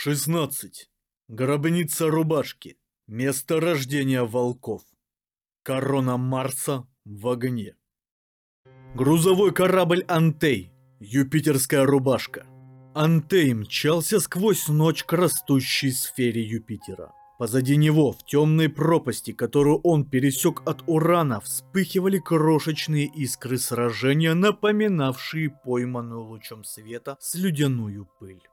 16. Гробница рубашки. Место рождения волков. Корона Марса в огне. Грузовой корабль «Антей». Юпитерская рубашка. Антей мчался сквозь ночь к растущей сфере Юпитера. Позади него, в темной пропасти, которую он пересек от Урана, вспыхивали крошечные искры сражения, напоминавшие пойманную лучом света слюдяную пыль.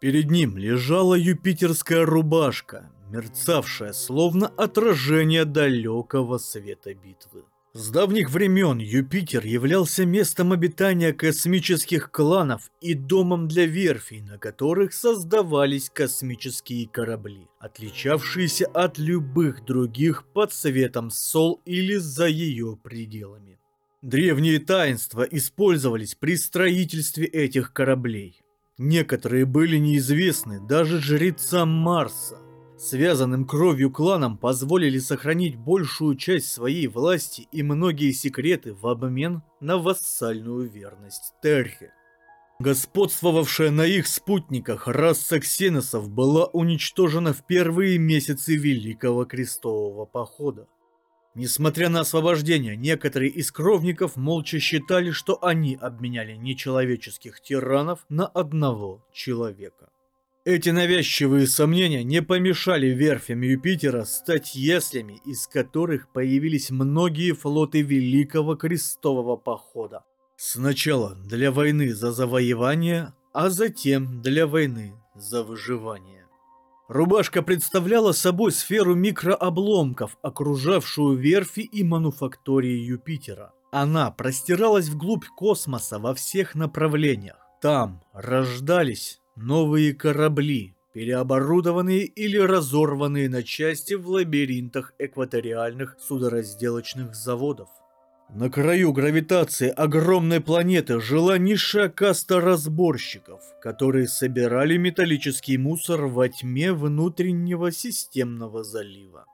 Перед ним лежала юпитерская рубашка, мерцавшая словно отражение далекого света битвы. С давних времен Юпитер являлся местом обитания космических кланов и домом для верфей, на которых создавались космические корабли, отличавшиеся от любых других под светом Сол или за ее пределами. Древние таинства использовались при строительстве этих кораблей. Некоторые были неизвестны даже жрецам Марса. Связанным кровью кланам позволили сохранить большую часть своей власти и многие секреты в обмен на вассальную верность Терхе. Господствовавшая на их спутниках раса ксеносов была уничтожена в первые месяцы Великого Крестового Похода. Несмотря на освобождение, некоторые из кровников молча считали, что они обменяли нечеловеческих тиранов на одного человека. Эти навязчивые сомнения не помешали верфям Юпитера стать яслями, из которых появились многие флоты Великого Крестового Похода. Сначала для войны за завоевание, а затем для войны за выживание. Рубашка представляла собой сферу микрообломков, окружавшую верфи и мануфактории Юпитера. Она простиралась вглубь космоса во всех направлениях. Там рождались новые корабли, переоборудованные или разорванные на части в лабиринтах экваториальных судоразделочных заводов. На краю гравитации огромной планеты жила низшая каста разборщиков, которые собирали металлический мусор во тьме внутреннего системного залива.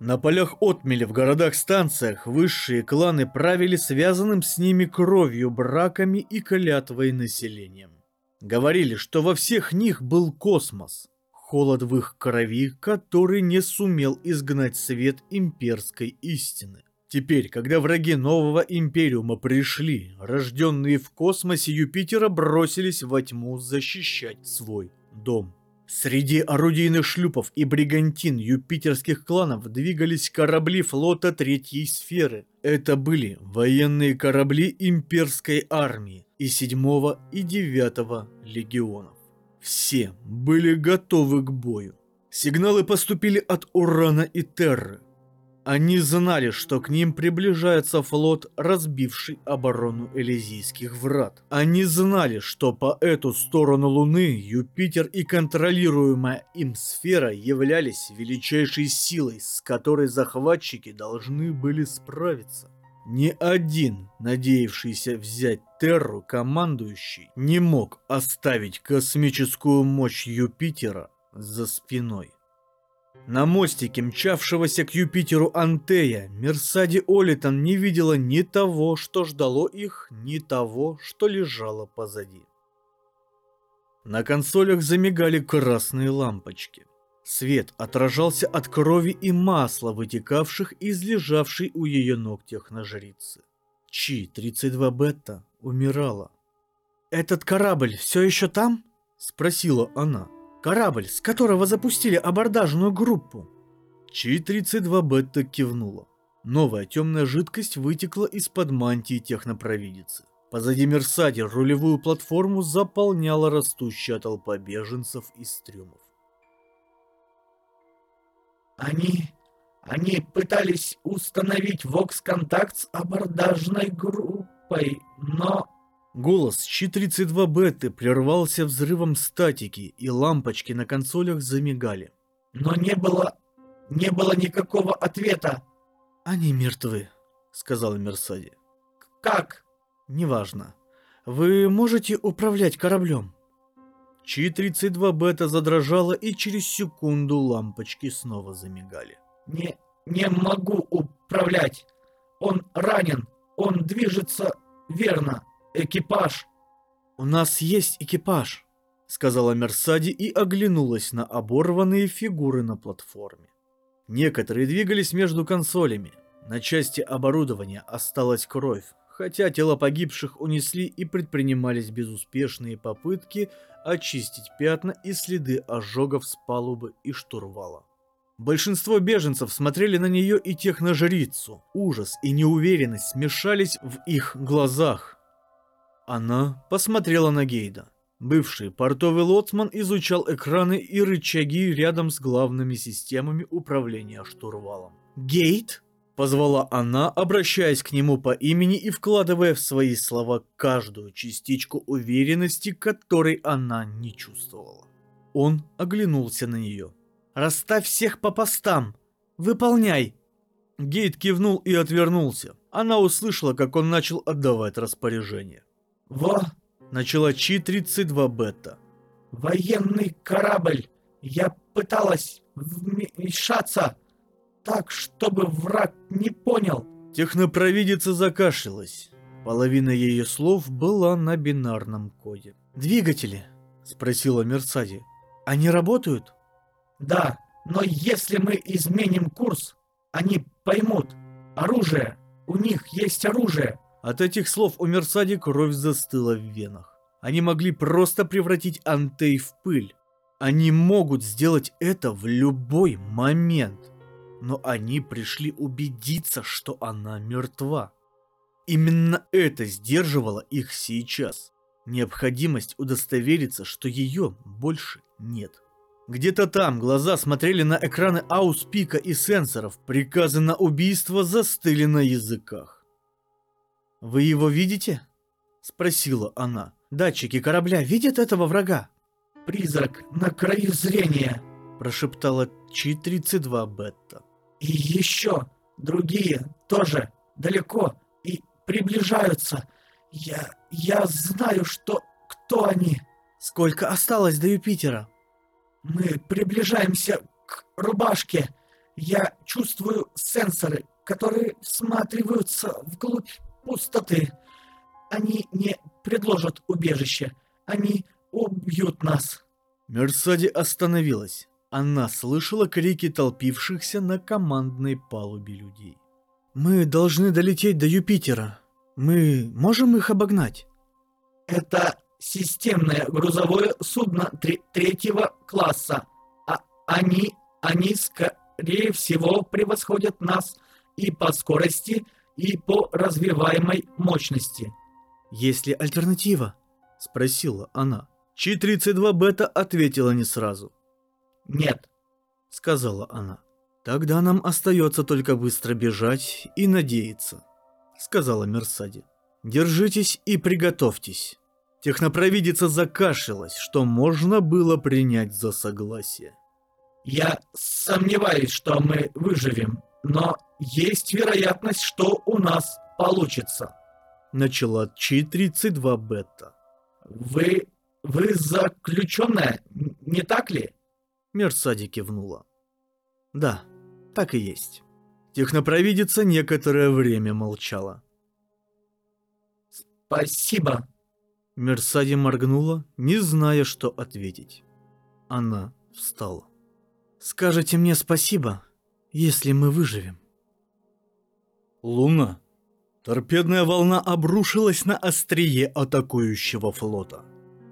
На полях отмели в городах-станциях высшие кланы правили связанным с ними кровью, браками и клятвой населением. Говорили, что во всех них был космос, холод в их крови, который не сумел изгнать свет имперской истины. Теперь, когда враги нового Империума пришли, рожденные в космосе Юпитера бросились во тьму защищать свой дом. Среди орудийных шлюпов и бригантин юпитерских кланов двигались корабли флота Третьей Сферы. Это были военные корабли имперской армии и 7 и 9 легионов. Все были готовы к бою. Сигналы поступили от Урана и Терры. Они знали, что к ним приближается флот, разбивший оборону Элизийских врат. Они знали, что по эту сторону Луны Юпитер и контролируемая им сфера являлись величайшей силой, с которой захватчики должны были справиться. Ни один, надеявшийся взять Терру командующий, не мог оставить космическую мощь Юпитера за спиной. На мостике, мчавшегося к Юпитеру Антея, Мерсади Олитон не видела ни того, что ждало их, ни того, что лежало позади. На консолях замигали красные лампочки. Свет отражался от крови и масла, вытекавших из лежавшей у ее ног техножрицы. Чи-32 Бета умирала. «Этот корабль все еще там?» – спросила она. Корабль, с которого запустили абордажную группу. Чи-32 Бетта кивнула. Новая темная жидкость вытекла из-под мантии технопровидицы. Позади Мерсади рулевую платформу заполняла растущая толпа беженцев из трюмов. Они... они пытались установить вокс-контакт с абордажной группой, но Голос Чи-32 Беты прервался взрывом статики, и лампочки на консолях замигали. «Но не было... не было никакого ответа!» «Они мертвы», — сказала Мерсади. «Как?» «Неважно. Вы можете управлять кораблем?» Чи-32 Бета задрожала, и через секунду лампочки снова замигали. «Не... не могу управлять. Он ранен. Он движется верно» экипаж!» «У нас есть экипаж», — сказала Мерсади и оглянулась на оборванные фигуры на платформе. Некоторые двигались между консолями. На части оборудования осталась кровь, хотя тела погибших унесли и предпринимались безуспешные попытки очистить пятна и следы ожогов с палубы и штурвала. Большинство беженцев смотрели на нее и техножрицу. Ужас и неуверенность смешались в их глазах. Она посмотрела на Гейда. Бывший портовый лоцман изучал экраны и рычаги рядом с главными системами управления штурвалом. «Гейт?» — позвала она, обращаясь к нему по имени и вкладывая в свои слова каждую частичку уверенности, которой она не чувствовала. Он оглянулся на нее. Расставь всех по постам. Выполняй. Гейт кивнул и отвернулся. Она услышала, как он начал отдавать распоряжение. Во, Начала Чи-32 бета. военный корабль. Я пыталась вмешаться так, чтобы враг не понял. Технопровидица закашлялась. Половина ее слов была на бинарном коде. «Двигатели?» — спросила Мерсади. «Они работают?» Да, но если мы изменим курс, они поймут. Оружие. У них есть оружие. От этих слов у Мерсади кровь застыла в венах. Они могли просто превратить Антей в пыль. Они могут сделать это в любой момент. Но они пришли убедиться, что она мертва. Именно это сдерживало их сейчас. Необходимость удостовериться, что ее больше нет. Где-то там глаза смотрели на экраны ауспика и сенсоров. Приказы на убийство застыли на языках. «Вы его видите?» — спросила она. «Датчики корабля видят этого врага?» Призрак на краю зрения. Прошептала Чи-32 Бетта. И еще другие тоже далеко и приближаются. Я, я знаю, что кто они. «Сколько осталось до Юпитера?» Мы приближаемся к рубашке. Я чувствую сенсоры, которые всматриваются вглубь пустоты. Они не предложат убежище. Они убьют нас. Мерсади остановилась. Она слышала крики толпившихся на командной палубе людей. «Мы должны долететь до Юпитера. Мы можем их обогнать?» Это системное грузовое судно тре- третьего класса. А они, они, скорее всего, превосходят нас и по скорости, и по развиваемой мощности. «Есть ли альтернатива?» — спросила она. Чи-32 Бета ответила не сразу. Нет, — сказала она. «Тогда нам остается только быстро бежать и надеяться», — сказала Мерсади. «Держитесь и приготовьтесь». Технопровидица закашлялась, что можно было принять за согласие. я сомневаюсь, что мы выживем, но есть вероятность, что у нас получится. Начала Чи-32 Бета. Вы, вы заключенная, не так ли? Мерсади кивнула. «Да, так и есть». Технопровидица некоторое время молчала. Спасибо. Мерсади моргнула, не зная, что ответить. Она встала. «Скажете мне спасибо, если мы выживем». Луна. Торпедная волна обрушилась на острие атакующего флота.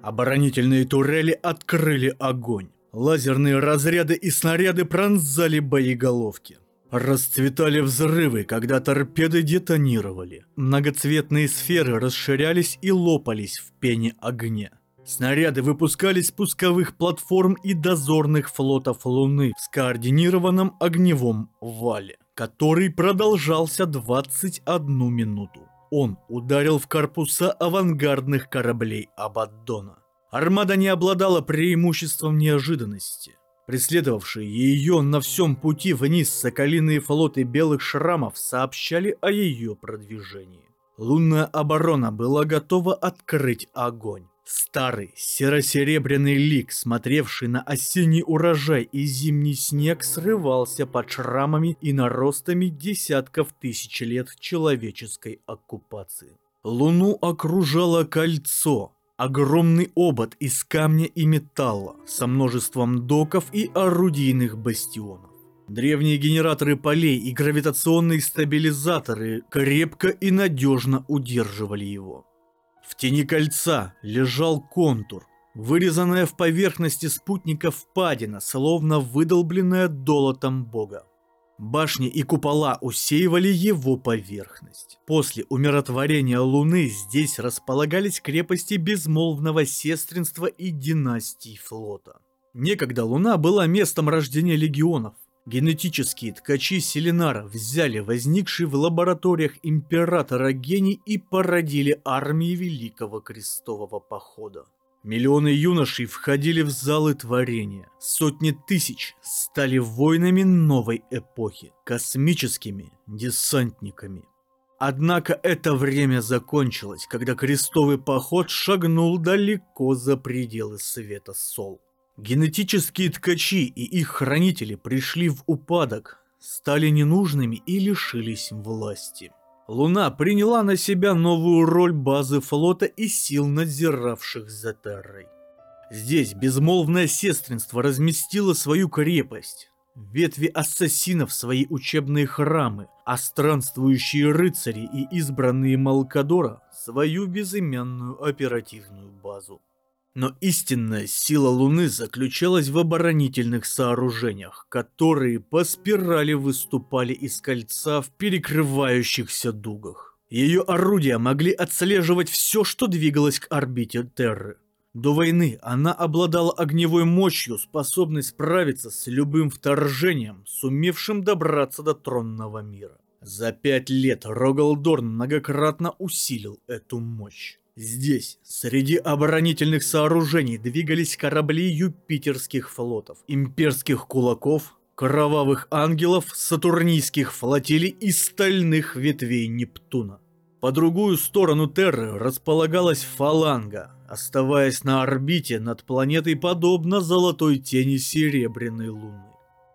Оборонительные турели открыли огонь. Лазерные разряды и снаряды пронзали боеголовки. Расцветали взрывы, когда торпеды детонировали. Многоцветные сферы расширялись и лопались в пене огня. Снаряды выпускались с пусковых платформ и дозорных флотов Луны в скоординированном огневом вале, который продолжался 21 минуту. Он ударил в корпуса авангардных кораблей Абаддона. Армада не обладала преимуществом неожиданности. Преследовавшие ее на всем пути вниз соколиные флоты белых шрамов сообщали о ее продвижении. Лунная оборона была готова открыть огонь. Старый серо-серебряный лик, смотревший на осенний урожай и зимний снег, срывался под шрамами и наростами десятков тысяч лет человеческой оккупации. Луну окружало кольцо, Огромный обод из камня и металла со множеством доков и орудийных бастионов. Древние генераторы полей и гравитационные стабилизаторы крепко и надежно удерживали его. В тени кольца лежал контур, вырезанная в поверхности спутника впадина, словно выдолбленная долотом бога. Башни и купола усеивали его поверхность. После умиротворения Луны здесь располагались крепости безмолвного сестринства и династий флота. Некогда Луна была местом рождения легионов. Генетические ткачи Селенара взяли возникший в лабораториях императора гений и породили армии Великого Крестового Похода. Миллионы юношей входили в залы творения. Сотни тысяч стали воинами новой эпохи, космическими десантниками. Однако это время закончилось, когда крестовый поход шагнул далеко за пределы света Сол. Генетические ткачи и их хранители пришли в упадок, стали ненужными и лишились власти. Луна приняла на себя новую роль базы флота и сил, надзиравших за Террой. Здесь безмолвное сестринство разместило свою крепость, ветви ассасинов свои учебные храмы, а странствующие рыцари и избранные Малкадора свою безымянную оперативную базу. Но истинная сила Луны заключалась в оборонительных сооружениях, которые по спирали выступали из кольца в перекрывающихся дугах. Ее орудия могли отслеживать все, что двигалось к орбите Терры. До войны она обладала огневой мощью, способной справиться с любым вторжением, сумевшим добраться до тронного мира. За пять лет Рогалдорн многократно усилил эту мощь. Здесь, среди оборонительных сооружений, двигались корабли юпитерских флотов, имперских кулаков, кровавых ангелов, сатурнийских флотилий и стальных ветвей Нептуна. По другую сторону Терры располагалась фаланга, оставаясь на орбите над планетой подобно золотой тени Серебряной Луны.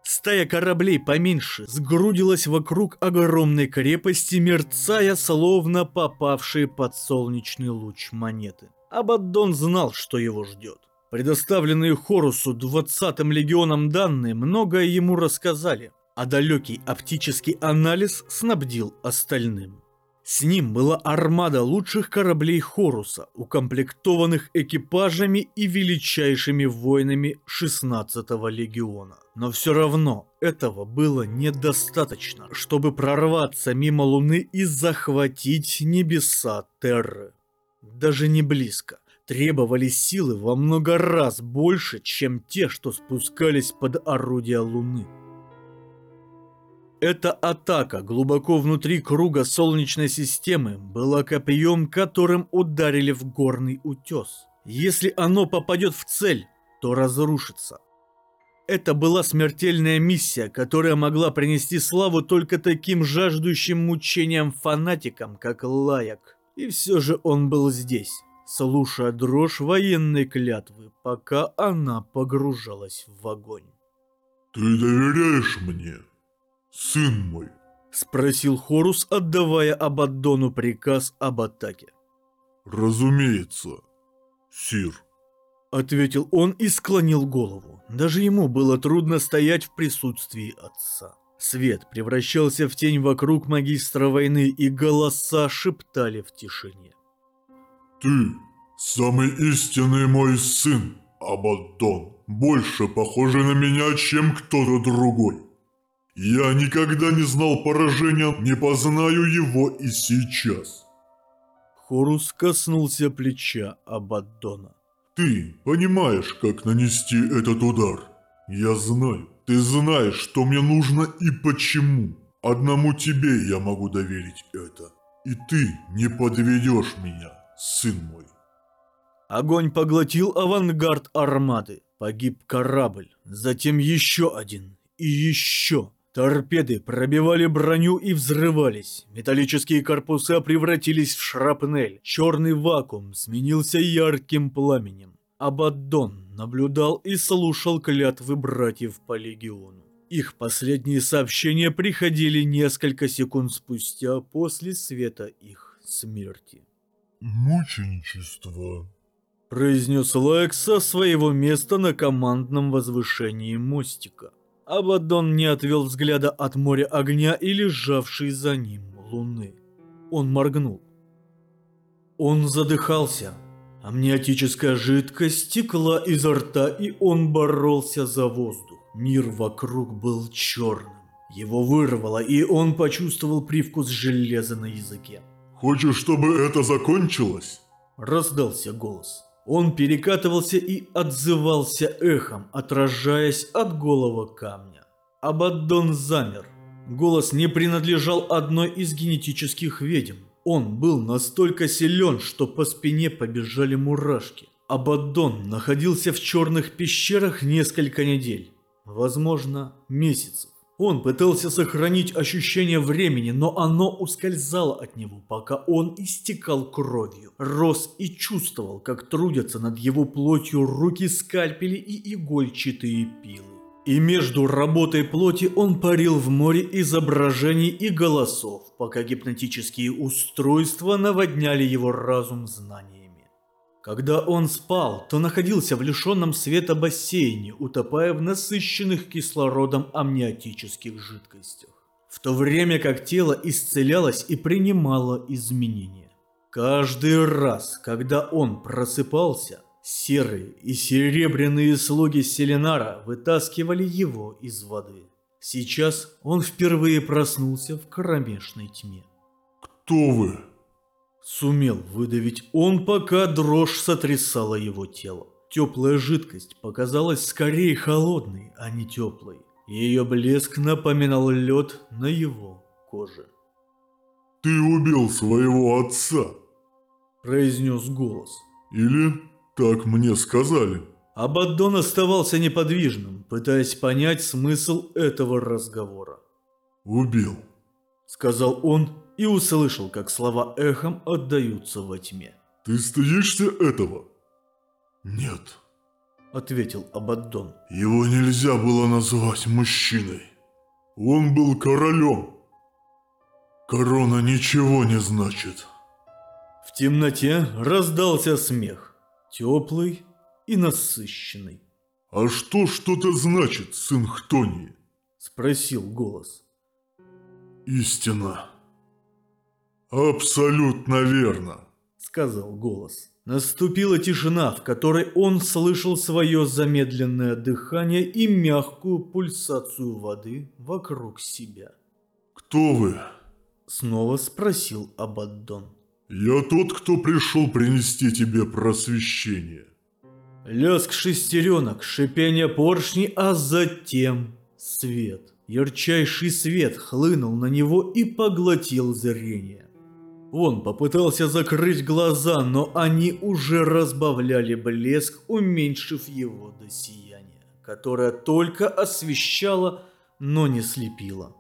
Стая кораблей поменьше сгрудилась вокруг огромной крепости, мерцая, словно попавшие под солнечный луч монеты. Абаддон знал, что его ждет. Предоставленные Хорусу 20-м легионом данные многое ему рассказали, а далекий оптический анализ снабдил остальным. С ним была армада лучших кораблей Хоруса, укомплектованных экипажами и величайшими воинами 16-го легиона. Но все равно этого было недостаточно, чтобы прорваться мимо Луны и захватить небеса Терры. Даже не близко. Требовались силы во много раз больше, чем те, что спускались под орудия Луны. Эта атака глубоко внутри круга Солнечной системы была копьем, которым ударили в горный утес. Если оно попадет в цель, то разрушится. Это была смертельная миссия, которая могла принести славу только таким жаждущим мучениям фанатикам, как Лаяк. И все же он был здесь, слушая дрожь военной клятвы, пока она погружалась в огонь. «Ты доверяешь мне?» Сын мой?» — спросил Хорус, отдавая Абаддону приказ об атаке. «Разумеется, сир», — ответил он и склонил голову. Даже ему было трудно стоять в присутствии отца. Свет превращался в тень вокруг магистра войны, и голоса шептали в тишине. «Ты самый истинный мой сын, Абаддон, больше похожий на меня, чем кто-то другой. Я никогда не знал поражения, не познаю его и сейчас. Хорус коснулся плеча Абаддона. Ты понимаешь, как нанести этот удар? Я знаю. Ты знаешь, что мне нужно и почему. Одному тебе я могу доверить это. И ты не подведешь меня, сын мой. Огонь поглотил авангард армады. Погиб корабль. Затем еще один. И еще. Торпеды пробивали броню и взрывались. Металлические корпуса превратились в шрапнель. Черный вакуум сменился ярким пламенем. Абаддон наблюдал и слушал клятвы братьев по легиону. Их последние сообщения приходили несколько секунд спустя после света их смерти. Мученичество. произнес Лайк со своего места на командном возвышении мостика. Абаддон не отвел взгляда от моря огня и лежавшей за ним луны. Он моргнул. Он задыхался. Амниотическая жидкость текла изо рта, и он боролся за воздух. Мир вокруг был черным. Его вырвало, и он почувствовал привкус железа на языке. Хочешь, чтобы это закончилось? Раздался голос. Он перекатывался и отзывался эхом, отражаясь от голого камня. Абаддон замер. Голос не принадлежал одной из генетических ведьм. Он был настолько силен, что по спине побежали мурашки. Абаддон находился в черных пещерах несколько недель, возможно, месяцев. Он пытался сохранить ощущение времени, но оно ускользало от него, пока он истекал кровью, рос и чувствовал, как трудятся над его плотью руки скальпели и игольчатые пилы. И между работой плоти он парил в море изображений и голосов, пока гипнотические устройства наводняли его разум знаниями. Когда он спал, то находился в лишенном света бассейне, утопая в насыщенных кислородом амниотических жидкостях, в то время как тело исцелялось и принимало изменения. Каждый раз, когда он просыпался, серые и серебряные слуги Селенара вытаскивали его из воды. Сейчас он впервые проснулся в кромешной тьме. Кто вы? Сумел выдавить он, пока дрожь сотрясала его тело. Теплая жидкость показалась скорее холодной, а не теплой. Ее блеск напоминал лед на его коже. Ты убил своего отца? Произнес голос. Или так мне сказали? Абаддон оставался неподвижным, пытаясь понять смысл этого разговора. Убил. Сказал он и услышал, как слова эхом отдаются во тьме. Ты стыдишься этого? Нет. Ответил Абаддон. Его нельзя было назвать мужчиной. Он был королем. Корона ничего не значит. В темноте раздался смех. Теплый и насыщенный. А что что-то значит, сын Хтонии? Спросил голос. Истина. Абсолютно верно, сказал голос. Наступила тишина, в которой он слышал свое замедленное дыхание и мягкую пульсацию воды вокруг себя. «Кто вы?» Снова спросил Абаддон. «Я тот, кто пришел принести тебе просвещение». Лязг шестеренок, шипение поршней, а затем свет. Ярчайший свет хлынул на него и поглотил зрение. Он попытался закрыть глаза, но они уже разбавляли блеск, уменьшив его до сияния, которое только освещало, но не слепило.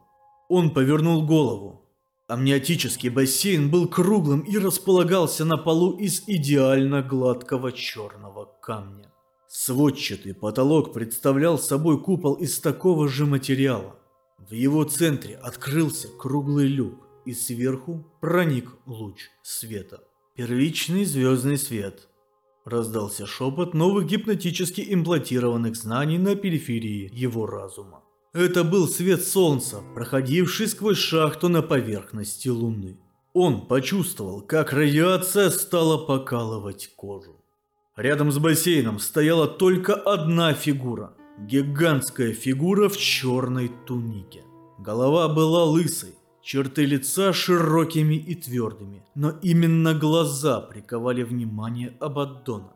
Он повернул голову. Амниотический бассейн был круглым и располагался на полу из идеально гладкого черного камня. Сводчатый потолок представлял собой купол из такого же материала. В его центре открылся круглый люк и сверху проник луч света. Первичный звездный свет. Раздался шепот новых гипнотически имплантированных знаний на периферии его разума. Это был свет солнца, проходивший сквозь шахту на поверхности Луны. Он почувствовал, как радиация стала покалывать кожу. Рядом с бассейном стояла только одна фигура. Гигантская фигура в черной тунике. Голова была лысой, черты лица широкими и твердыми, но именно глаза приковали внимание Абаддона.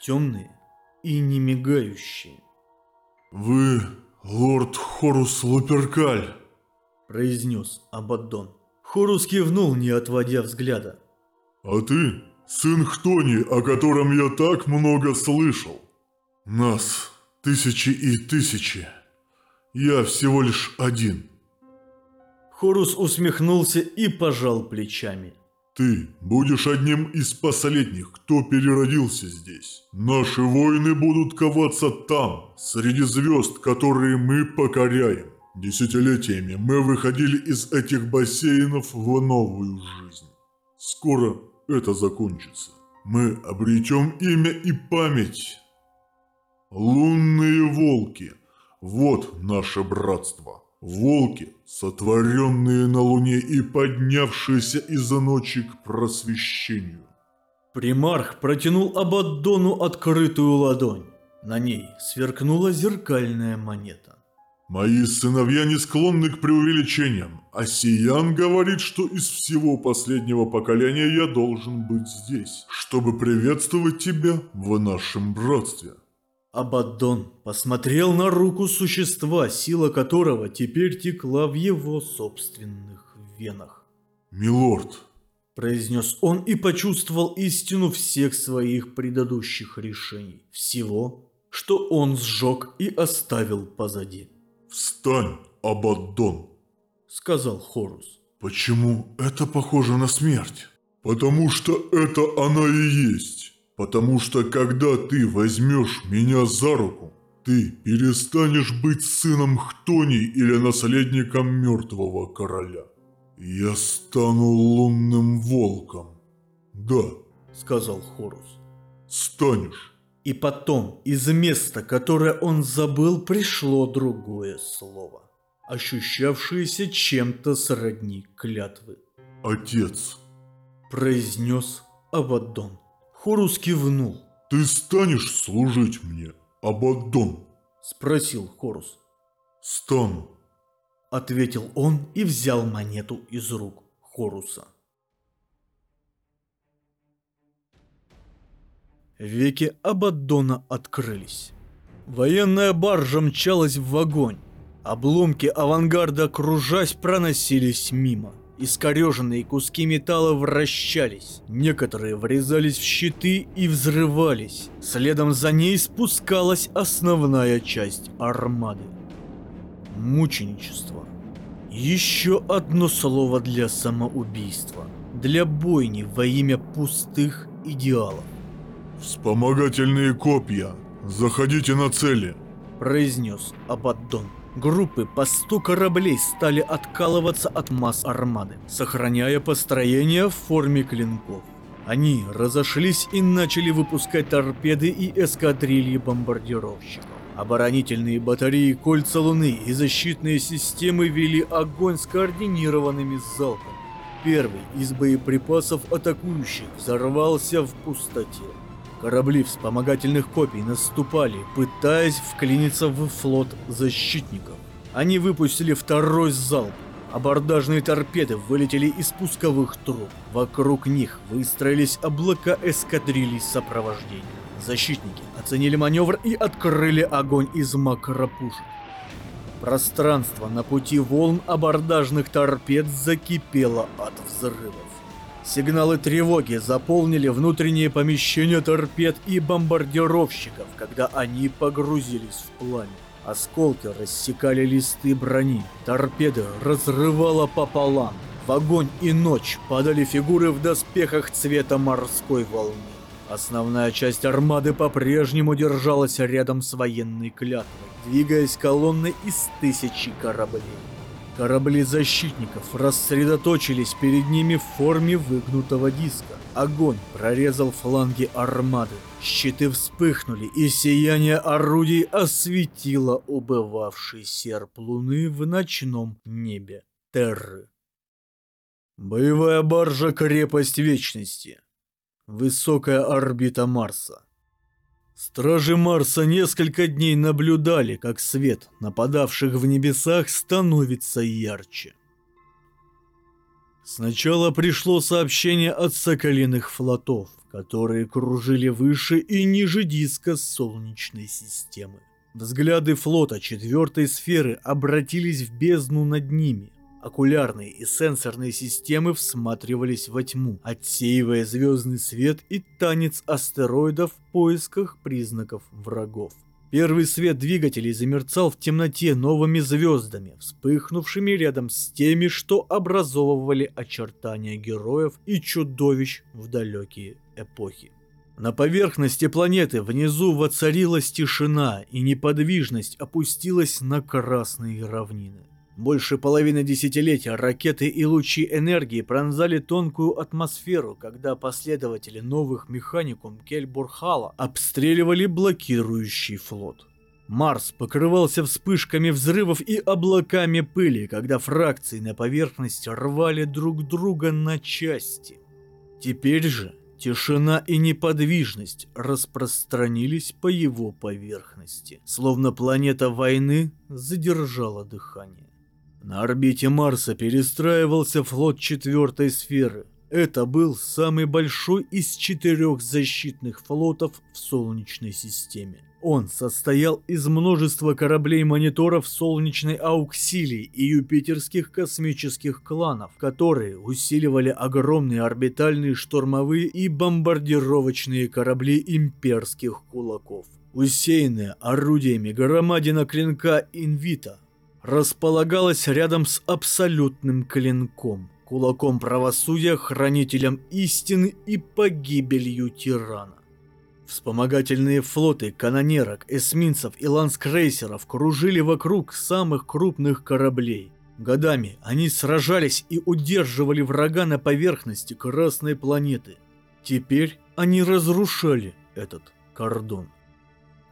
Темные и не мигающие. «Вы лорд Хорус Луперкаль», – произнес Абаддон. Хорус кивнул, не отводя взгляда. «А ты сын Хтони, о котором я так много слышал. Нас тысячи и тысячи. Я всего лишь один». Хорус усмехнулся и пожал плечами. Ты будешь одним из последних, кто переродился здесь. Наши воины будут коваться там, среди звезд, которые мы покоряем. Десятилетиями мы выходили из этих бассейнов в новую жизнь. Скоро это закончится. мы обретем имя и память. Лунные волки – вот наше братство. Волки, сотворенные на луне и поднявшиеся из-за ночи к просвещению. Примарх протянул Абаддону открытую ладонь. На ней сверкнула зеркальная монета. Мои сыновья не склонны к преувеличениям, а Сиян говорит, что из всего последнего поколения я должен быть здесь, чтобы приветствовать тебя в нашем братстве. Абаддон посмотрел на руку существа, сила которого теперь текла в его собственных венах. Милорд, Произнес он и почувствовал истину всех своих предыдущих решений. Всего, что он сжег и оставил позади. встань, Абаддон. Сказал Хорус. Почему это похоже на смерть? Потому что это она и есть. Потому что когда ты возьмешь меня за руку, ты перестанешь быть сыном Хтони или наследником мертвого короля. Я стану лунным волком. Да, Сказал Хорус. станешь. И потом из места, которое он забыл, пришло другое слово, ощущавшееся чем-то сродни клятвы. Отец, Произнес Абаддон. Хорус кивнул. ты станешь служить мне, Абаддон? Спросил Хорус. Стану. Ответил он и взял монету из рук Хоруса. Веки Абаддона открылись. Военная баржа мчалась в огонь. Обломки авангарда, кружась, проносились мимо. Искореженные куски металла вращались. Некоторые врезались в щиты и взрывались. Следом за ней спускалась основная часть армады. Мученичество. Еще одно слово для самоубийства. Для бойни во имя пустых идеалов. Вспомогательные копья. Заходите на цели. произнес Абаддон. Группы по 100 кораблей стали откалываться от масс армады, сохраняя построение в форме клинков. Они разошлись и начали выпускать торпеды и эскадрильи бомбардировщиков. Оборонительные батареи Кольца Луны и защитные системы вели огонь с координированными залпами. Первый из боеприпасов атакующих взорвался в пустоте. Корабли вспомогательных копий наступали, пытаясь вклиниться в флот защитников. Они выпустили второй залп. Абордажные торпеды вылетели из пусковых труб. Вокруг них выстроились облака эскадрилий сопровождения. Защитники оценили маневр и открыли огонь из макропушек. Пространство на пути волн абордажных торпед закипело от взрывов. Сигналы тревоги заполнили внутренние помещения торпед и бомбардировщиков, когда они погрузились в пламя. Осколки рассекали листы брони, торпеды разрывало пополам. В огонь и ночь падали фигуры в доспехах цвета морской волны. Основная часть армады по-прежнему держалась рядом с военной клятвой, двигаясь колонной из тысячи кораблей. Корабли защитников рассредоточились перед ними в форме выгнутого диска. Огонь прорезал фланги армады. Щиты вспыхнули, и сияние орудий осветило убывавший серп луны в ночном небе Терры. Боевая баржа «Крепость Вечности». Высокая орбита Марса. Стражи Марса несколько дней наблюдали, как свет нападавших в небесах становится ярче. Сначала пришло сообщение от соколиных флотов, которые кружили выше и ниже диска Солнечной системы. Взгляды флота четвертой сферы обратились в бездну над ними. Окулярные и сенсорные системы всматривались во тьму, отсеивая звездный свет и танец астероидов в поисках признаков врагов. Первый свет двигателей замерцал в темноте новыми звездами, вспыхнувшими рядом с теми, что образовывали очертания героев и чудовищ в далекие эпохи. На поверхности планеты внизу воцарилась тишина, и неподвижность опустилась на красные равнины. Больше половины десятилетия ракеты и лучи энергии пронзали тонкую атмосферу, когда последователи новых механикум Кельбурхала обстреливали блокирующий флот. Марс покрывался вспышками взрывов и облаками пыли, когда фракции на поверхности рвали друг друга на части. Теперь же тишина и неподвижность распространились по его поверхности, словно планета войны задержала дыхание. На орбите Марса перестраивался флот четвертой сферы. Это был самый большой из четырех защитных флотов в Солнечной системе. Он состоял из множества кораблей-мониторов солнечной ауксилии и юпитерских космических кланов, которые усиливали огромные орбитальные штурмовые и бомбардировочные корабли имперских кулаков. Усеянная орудиями громадина клинка Инвита располагалась рядом с абсолютным клинком, кулаком правосудия, хранителем истины и погибелью тирана. Вспомогательные флоты канонерок, эсминцев и ланскрейсеров кружили вокруг самых крупных кораблей. Годами они сражались и удерживали врага на поверхности Красной планеты. Теперь они разрушали этот кордон.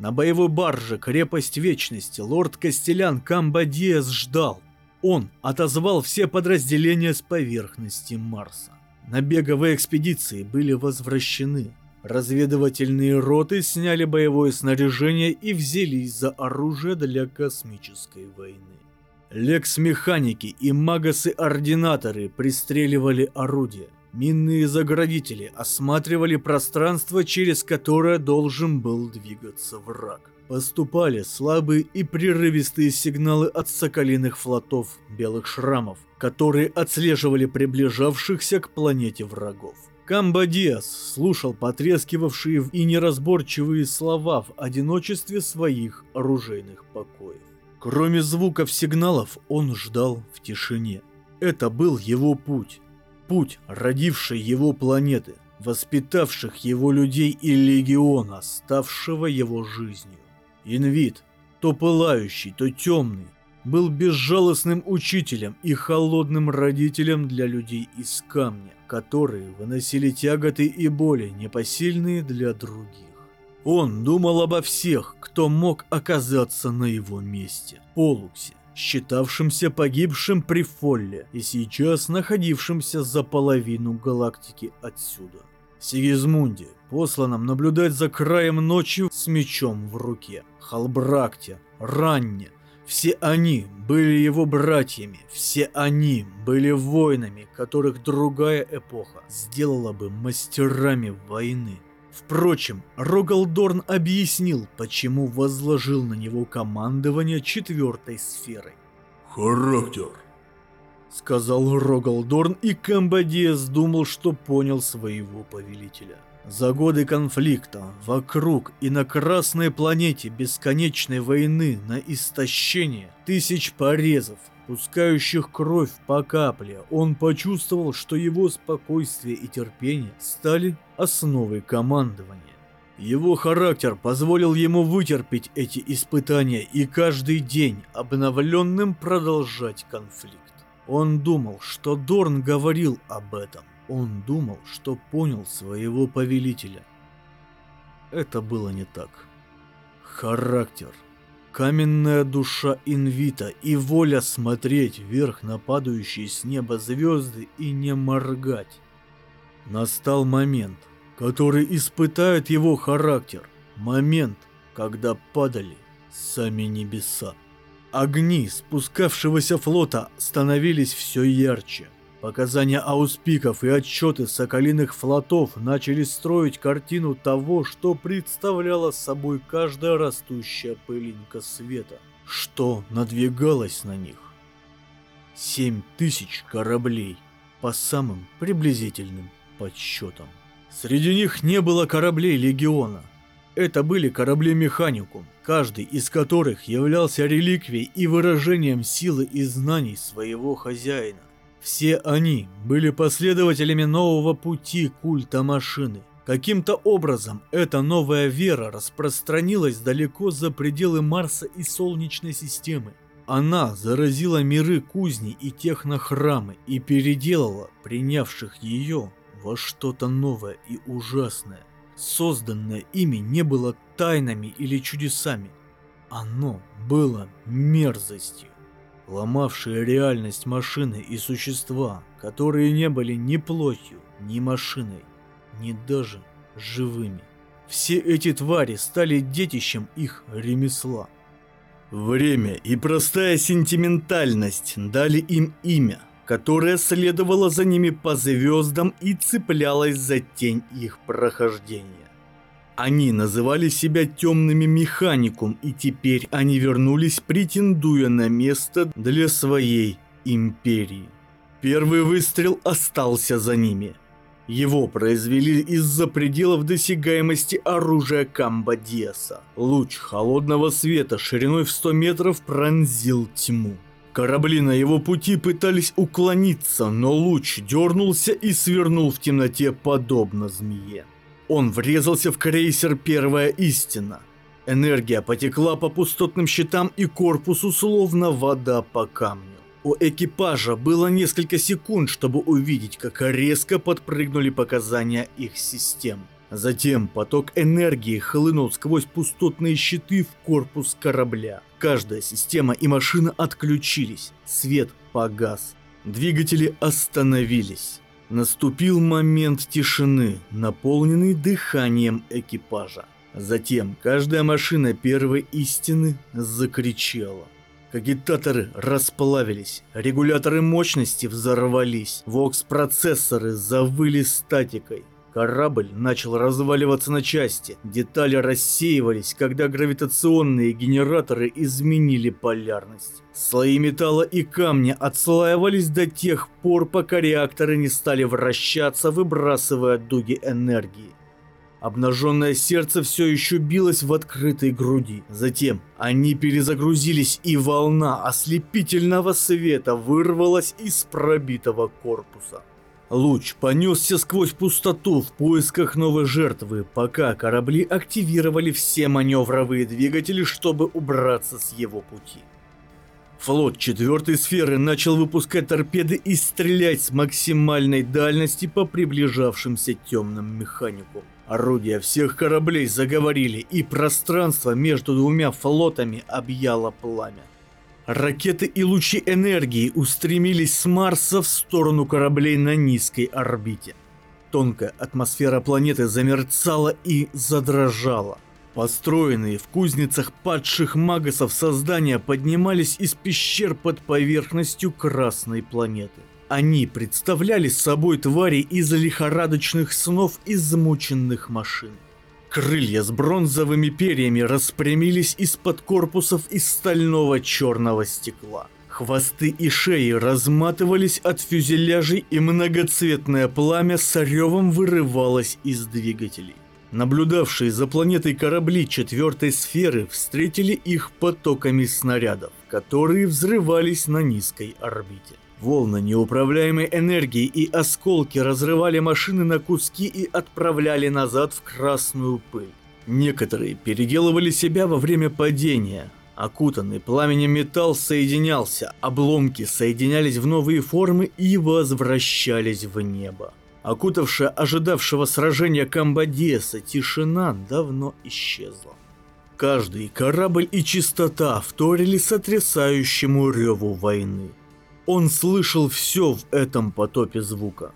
На боевой барже «Крепость Вечности» лорд Костелян Камбадиас ждал. Он отозвал все подразделения с поверхности Марса. Набеговые экспедиции были возвращены. Разведывательные роты сняли боевое снаряжение и взялись за оружие для космической войны. Лекс-механики и магасы-ординаторы пристреливали орудия. Минные заградители осматривали пространство, через которое должен был двигаться враг. Поступали слабые и прерывистые сигналы от соколиных флотов белых шрамов, которые отслеживали приближавшихся к планете врагов. Камбадиас слушал потрескивавшие и неразборчивые слова в одиночестве своих оружейных покоев. Кроме звуков сигналов, он ждал в тишине. Это был его путь путь родившей его планеты, воспитавших его людей и легиона, ставшего его жизнью. Инвид, то пылающий, то темный, был безжалостным учителем и холодным родителем для людей из камня, которые выносили тяготы и боли, непосильные для других. Он думал обо всех, кто мог оказаться на его месте. Полуксе, считавшимся погибшим при Фолле и сейчас находившимся за половину галактики отсюда. Сигизмунде, посланном наблюдать за краем ночи с мечом в руке, Халбракте, Ранне, все они были его братьями, все они были воинами, которых другая эпоха сделала бы мастерами войны. Впрочем, Рогалдорн объяснил, почему возложил на него командование четвертой сферой. «Характер», — сказал Рогалдорн, и Камбадиас думал, что понял своего повелителя. За годы конфликта, вокруг и на Красной планете бесконечной войны на истощение, тысяч порезов, пускающих кровь по капле, он почувствовал, что его спокойствие и терпение стали основой командования. Его характер позволил ему вытерпеть эти испытания и каждый день обновленным продолжать конфликт. Он думал, что Дорн говорил об этом. Он думал, что понял своего повелителя. Это было не так. Характер Каменная душа Инвита и воля смотреть вверх на падающие с неба звезды и не моргать. Настал момент, который испытает его характер. Момент, когда падали сами небеса. Огни спускавшегося флота становились все ярче. Показания ауспиков и отчеты соколиных флотов начали строить картину того, что представляла собой каждая растущая пылинка света, что надвигалось на них. Семь тысяч кораблей, по самым приблизительным подсчетам. Среди них не было кораблей Легиона. Это были корабли Механикум, каждый из которых являлся реликвией и выражением силы и знаний своего хозяина. Все они были последователями нового пути культа машины. Каким-то образом эта новая вера распространилась далеко за пределы Марса и Солнечной системы. Она заразила миры кузни и технохрамы и переделала принявших ее во что-то новое и ужасное. Созданное ими не было тайнами или чудесами. Оно было мерзостью, ломавшей реальность машины и существа, которые не были ни плотью, ни машиной, ни даже живыми. Все эти твари стали детищем их ремесла. Время и простая сентиментальность дали им имя, которое следовало за ними по звездам и цеплялось за тень их прохождения. Они называли себя темными механикум, и теперь они вернулись, претендуя на место для своей империи. Первый выстрел остался за ними. Его произвели из-за пределов досягаемости оружия Камбадеса. Луч холодного света шириной в 100 метров пронзил тьму. Корабли на его пути пытались уклониться, но луч дернулся и свернул в темноте подобно змее. Он врезался в крейсер «Первая истина». Энергия потекла по пустотным щитам и корпусу, словно вода по камню. У экипажа было несколько секунд, чтобы увидеть, как резко подпрыгнули показания их систем. Затем поток энергии хлынул сквозь пустотные щиты в корпус корабля. Каждая система и машина отключились. Свет погас. Двигатели остановились. Наступил момент тишины, наполненный дыханием экипажа. Затем каждая машина первой истины закричала. Кагитаторы расплавились, регуляторы мощности взорвались, вокс-процессоры завыли статикой. Корабль начал разваливаться на части, детали рассеивались, когда гравитационные генераторы изменили полярность. Слои металла и камня отслаивались до тех пор, пока реакторы не стали вращаться, выбрасывая дуги энергии. Обнаженное сердце все еще билось в открытой груди. Затем они перезагрузились, и волна ослепительного света вырвалась из пробитого корпуса. Луч понесся сквозь пустоту в поисках новой жертвы, пока корабли активировали все маневровые двигатели, чтобы убраться с его пути. Флот четвертой сферы начал выпускать торпеды и стрелять с максимальной дальности по приближавшимся темным механикам. Орудия всех кораблей заговорили, и пространство между двумя флотами объяло пламя. Ракеты и лучи энергии устремились с Марса в сторону кораблей на низкой орбите. Тонкая атмосфера планеты замерцала и задрожала. Построенные в кузницах падших магасов создания поднимались из пещер под поверхностью Красной планеты. Они представляли собой твари из лихорадочных снов измученных машин. Крылья с бронзовыми перьями распрямились из-под корпусов из стального черного стекла. Хвосты и шеи разматывались от фюзеляжей, и многоцветное пламя с ревом вырывалось из двигателей. Наблюдавшие за планетой корабли четвертой сферы встретили их потоками снарядов, которые взрывались на низкой орбите. Волны неуправляемой энергии и осколки разрывали машины на куски и отправляли назад в красную пыль. Некоторые переделывали себя во время падения. Окутанный пламенем металл соединялся, обломки соединялись в новые формы и возвращались в небо. Окутавшая ожидавшего сражения Камбадеса тишина давно исчезла. Каждый корабль и чистота вторили сотрясающему реву войны. Он слышал все в этом потопе звука.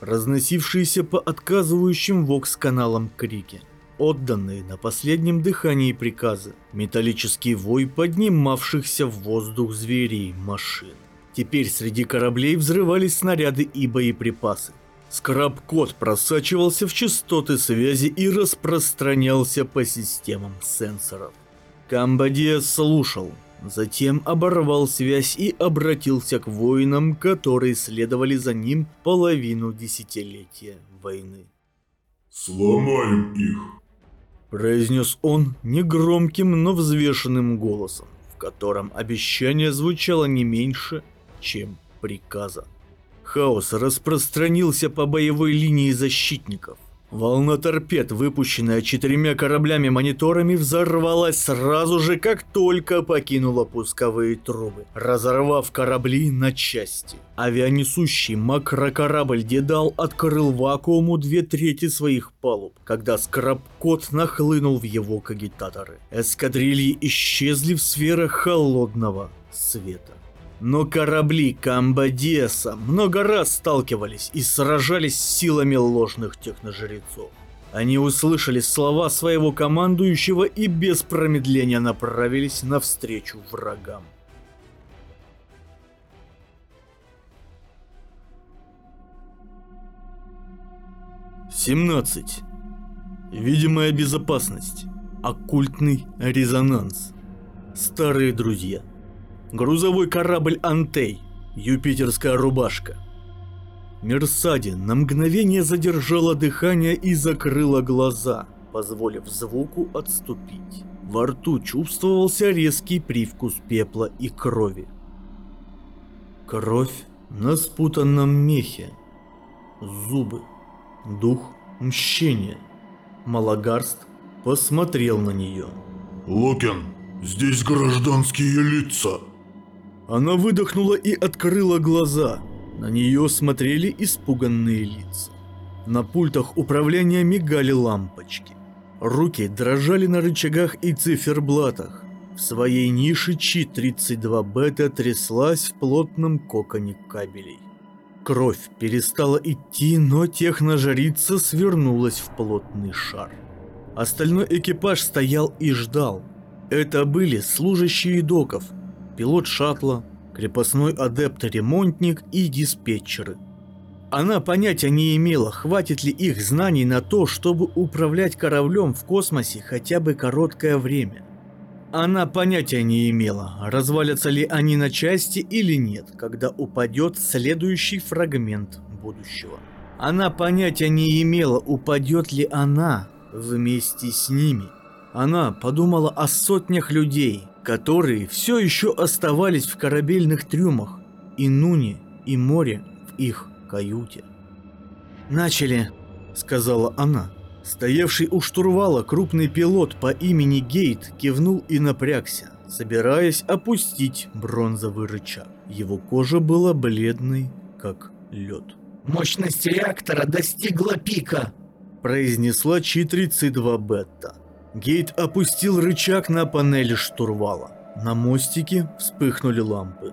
Разносившиеся по отказывающим вокс-каналам крики. Отданные на последнем дыхании приказы. Металлический вой поднимавшихся в воздух зверей машин. Теперь среди кораблей взрывались снаряды и боеприпасы. Скраб-код просачивался в частоты связи и распространялся по системам сенсоров. Камбадия слушал, Затем оборвал связь и обратился к воинам, которые следовали за ним половину десятилетия войны. «Сломаем их!» Произнес он негромким, но взвешенным голосом, в котором обещание звучало не меньше, чем приказа. Хаос распространился по боевой линии защитников. Волна торпед, выпущенная четырьмя кораблями-мониторами, взорвалась сразу же, как только покинула пусковые трубы, разорвав корабли на части. Авианесущий макрокорабль Дедал открыл вакууму две трети своих палуб, когда скрабкот нахлынул в его кагитаторы. Эскадрильи исчезли в сферах холодного света. Но корабли Камбадеса много раз сталкивались и сражались с силами ложных техножрецов. Они услышали слова своего командующего и без промедления направились навстречу врагам. Семнадцать. Видимая безопасность. Оккультный резонанс. Старые друзья. Грузовой корабль «Антей», юпитерская рубашка. Мерсади на мгновение задержала дыхание и закрыла глаза, позволив звуку отступить. Во рту чувствовался резкий привкус пепла и крови. Кровь на спутанном мехе. Зубы. Дух мщения. Малагарст посмотрел на нее. Локин, здесь гражданские лица. Она выдохнула и открыла глаза. На нее смотрели испуганные лица. На пультах управления мигали лампочки. Руки дрожали на рычагах и циферблатах. В своей нише Чи-32 бета тряслась в плотном коконе кабелей. Кровь перестала идти, но техножрица свернулась в плотный шар. Остальной экипаж стоял и ждал. Это были служащие доков – пилот шаттла, крепостной адепт-ремонтник и диспетчеры. Она понятия не имела, хватит ли их знаний на то, чтобы управлять кораблем в космосе хотя бы короткое время. Она понятия не имела, развалятся ли они на части или нет, когда упадет следующий фрагмент будущего. Она понятия не имела, упадет ли она вместе с ними. Она подумала о сотнях людей, которые все еще оставались в корабельных трюмах, и Нуни, и море в их каюте. «Начали», — сказала она. Стоявший у штурвала крупный пилот по имени Гейт кивнул и напрягся, собираясь опустить бронзовый рычаг. Его кожа была бледной, как лед. «Мощность реактора достигла пика», — произнесла Чи-32 Бетта. Гейт опустил рычаг на панели штурвала. На мостике вспыхнули лампы.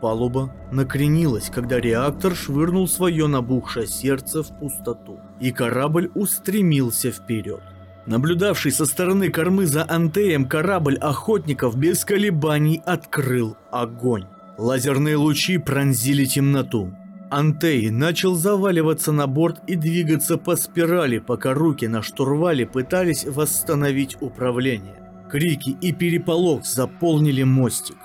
Палуба накренилась, когда реактор швырнул свое набухшее сердце в пустоту, и корабль устремился вперед. Наблюдавший со стороны кормы за антеем корабль охотников без колебаний открыл огонь. Лазерные лучи пронзили темноту. Антей начал заваливаться на борт и двигаться по спирали, пока руки на штурвале пытались восстановить управление. Крики и переполох заполнили мостик.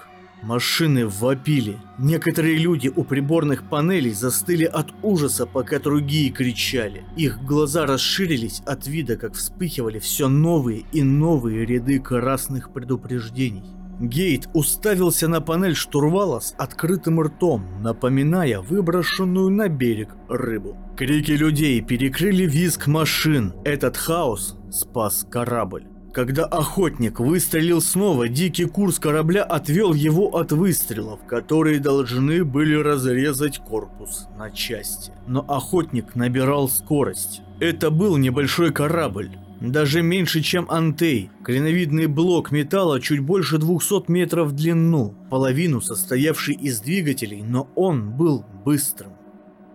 Машины вопили. Некоторые люди у приборных панелей застыли от ужаса, пока другие кричали. Их глаза расширились от вида, как вспыхивали все новые и новые ряды красных предупреждений. Гейт уставился на панель штурвала с открытым ртом, напоминая выброшенную на берег рыбу. Крики людей перекрыли визг машин. Этот хаос спас корабль. Когда охотник выстрелил снова, дикий курс корабля отвел его от выстрелов, которые должны были разрезать корпус на части. Но охотник набирал скорость. Это был небольшой корабль, даже меньше, чем антей. Клиновидный блок металла чуть больше 200 метров в длину, половину состоявший из двигателей, но он был быстрым.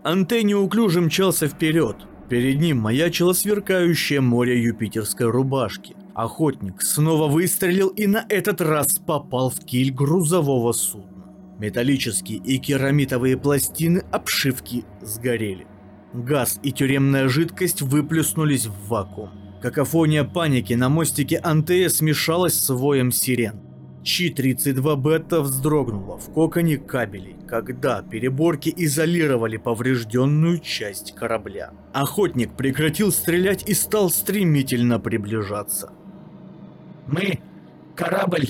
Антей неуклюже мчался вперед. Перед ним маячило сверкающее море юпитерской рубашки. Охотник снова выстрелил и на этот раз попал в киль грузового судна. Металлические и керамитовые пластины обшивки сгорели. Газ и тюремная жидкость выплеснулись в вакуум. Какофония паники на мостике антея смешалась с воем сирен. Чи-32 бета вздрогнула в коконе кабелей, когда переборки изолировали поврежденную часть корабля. Охотник прекратил стрелять и стал стремительно приближаться. «Мы — корабль!»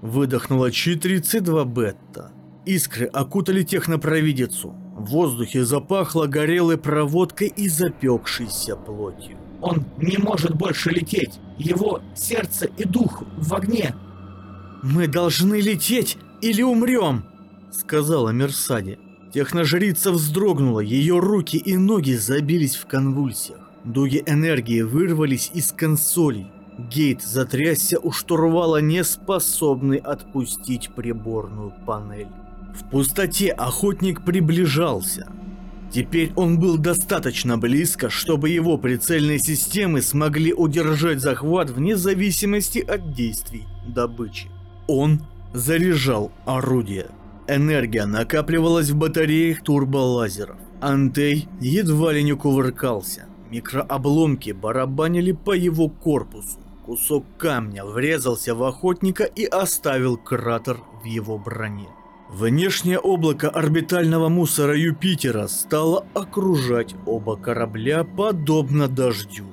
Выдохнула Чи-32 бета. Искры окутали технопровидицу. В воздухе запахло горелой проводкой и запекшейся плотью. Он не может больше лететь. Его сердце и дух в огне. «Мы должны лететь или умрем!» — сказала Мерсади. Техножрица вздрогнула, ее руки и ноги забились в конвульсиях. Дуги энергии вырвались из консолей. Гейт затрясся у штурвала, не способный отпустить приборную панель. В пустоте охотник приближался. Теперь он был достаточно близко, чтобы его прицельные системы смогли удержать захват вне зависимости от действий добычи. Он заряжал орудие. Энергия накапливалась в батареях турболазеров. Антей едва ли не кувыркался. Микрообломки барабанили по его корпусу. Кусок камня врезался в охотника и оставил кратер в его броне. Внешнее облако орбитального мусора Юпитера стало окружать оба корабля подобно дождю.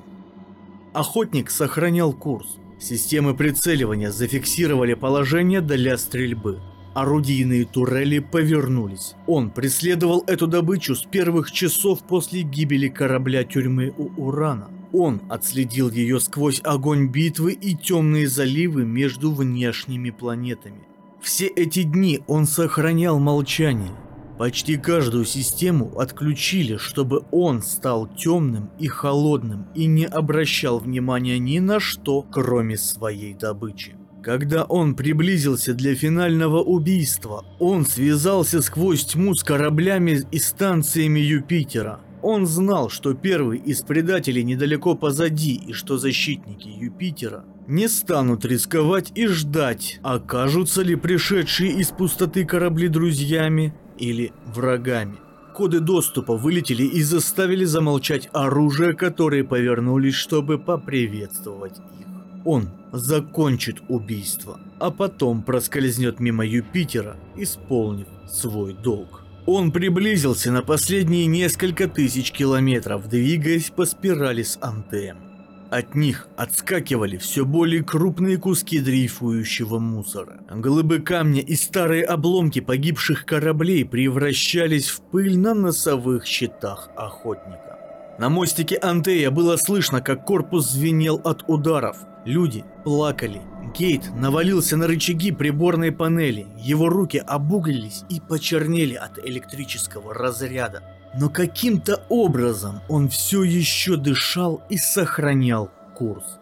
Охотник сохранял курс. Системы прицеливания зафиксировали положение для стрельбы. Орудийные турели повернулись. Он преследовал эту добычу с первых часов после гибели корабля тюрьмы у Урана. Он отследил ее сквозь огонь битвы и темные заливы между внешними планетами. Все эти дни он сохранял молчание. Почти каждую систему отключили, чтобы он стал темным и холодным и не обращал внимания ни на что, кроме своей добычи. Когда он приблизился для финального убийства, он связался сквозь тьму с кораблями и станциями Юпитера. Он знал, что первый из предателей недалеко позади и что защитники Юпитера не станут рисковать и ждать, окажутся ли пришедшие из пустоты корабли друзьями или врагами. Коды доступа вылетели и заставили замолчать оружие, которые повернулись, чтобы поприветствовать их. Он закончит убийство, а потом проскользнет мимо Юпитера, исполнив свой долг. Он приблизился на последние несколько тысяч километров, двигаясь по спирали с Антеем. От них отскакивали все более крупные куски дрейфующего мусора. Глыбы камня и старые обломки погибших кораблей превращались в пыль на носовых щитах охотника. На мостике Антея было слышно, как корпус звенел от ударов. Люди плакали. Гейт навалился на рычаги приборной панели. Его руки обуглились и почернели от электрического разряда. Но каким-то образом он все еще дышал и сохранял курс.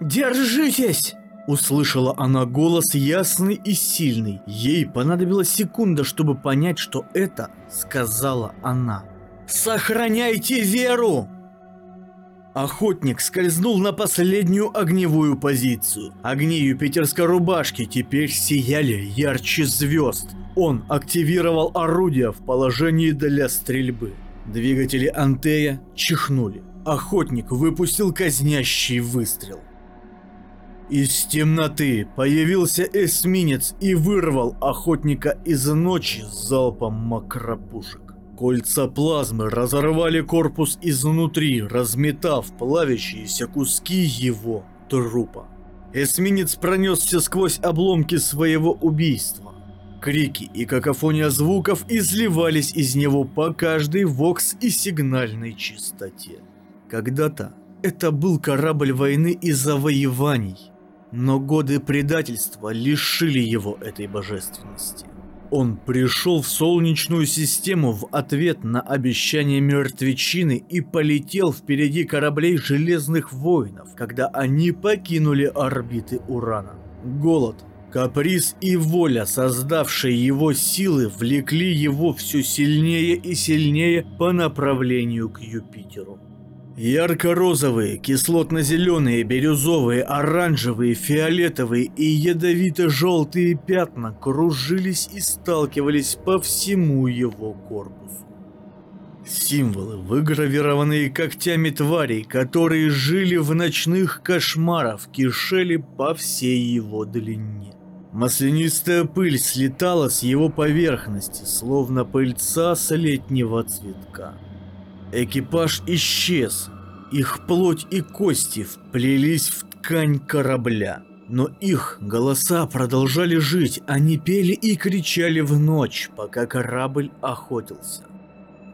«Держитесь!» Услышала она голос ясный и сильный. Ей понадобилась секунда, чтобы понять, что это сказала она. «Сохраняйте веру!» Охотник скользнул на последнюю огневую позицию. Огни юпитерской рубашки теперь сияли ярче звезд. Он активировал орудие в положении для стрельбы. Двигатели Антея чихнули. Охотник выпустил казнящий выстрел. Из темноты появился эсминец и вырвал охотника из ночи залпом макропушек. Кольца плазмы разорвали корпус изнутри, разметав плавящиеся куски его трупа. Эсминец пронесся сквозь обломки своего убийства. Крики и какофония звуков изливались из него по каждой вокс и сигнальной частоте. Когда-то это был корабль войны и завоеваний, но годы предательства лишили его этой божественности. Он пришел в Солнечную систему в ответ на обещание мертвечины и полетел впереди кораблей Железных Воинов, когда они покинули орбиты Урана. Голод, каприз и воля, создавшие его силы, влекли его все сильнее и сильнее по направлению к Юпитеру. Ярко-розовые, кислотно-зеленые, бирюзовые, оранжевые, фиолетовые и ядовито-желтые пятна кружились и сталкивались по всему его корпусу. Символы, выгравированные когтями тварей, которые жили в ночных кошмарах, кишели по всей его длине. Маслянистая пыль слетала с его поверхности, словно пыльца с летнего цветка. Экипаж исчез. Их плоть и кости вплелись в ткань корабля. Но их голоса продолжали жить, они пели и кричали в ночь, пока корабль охотился.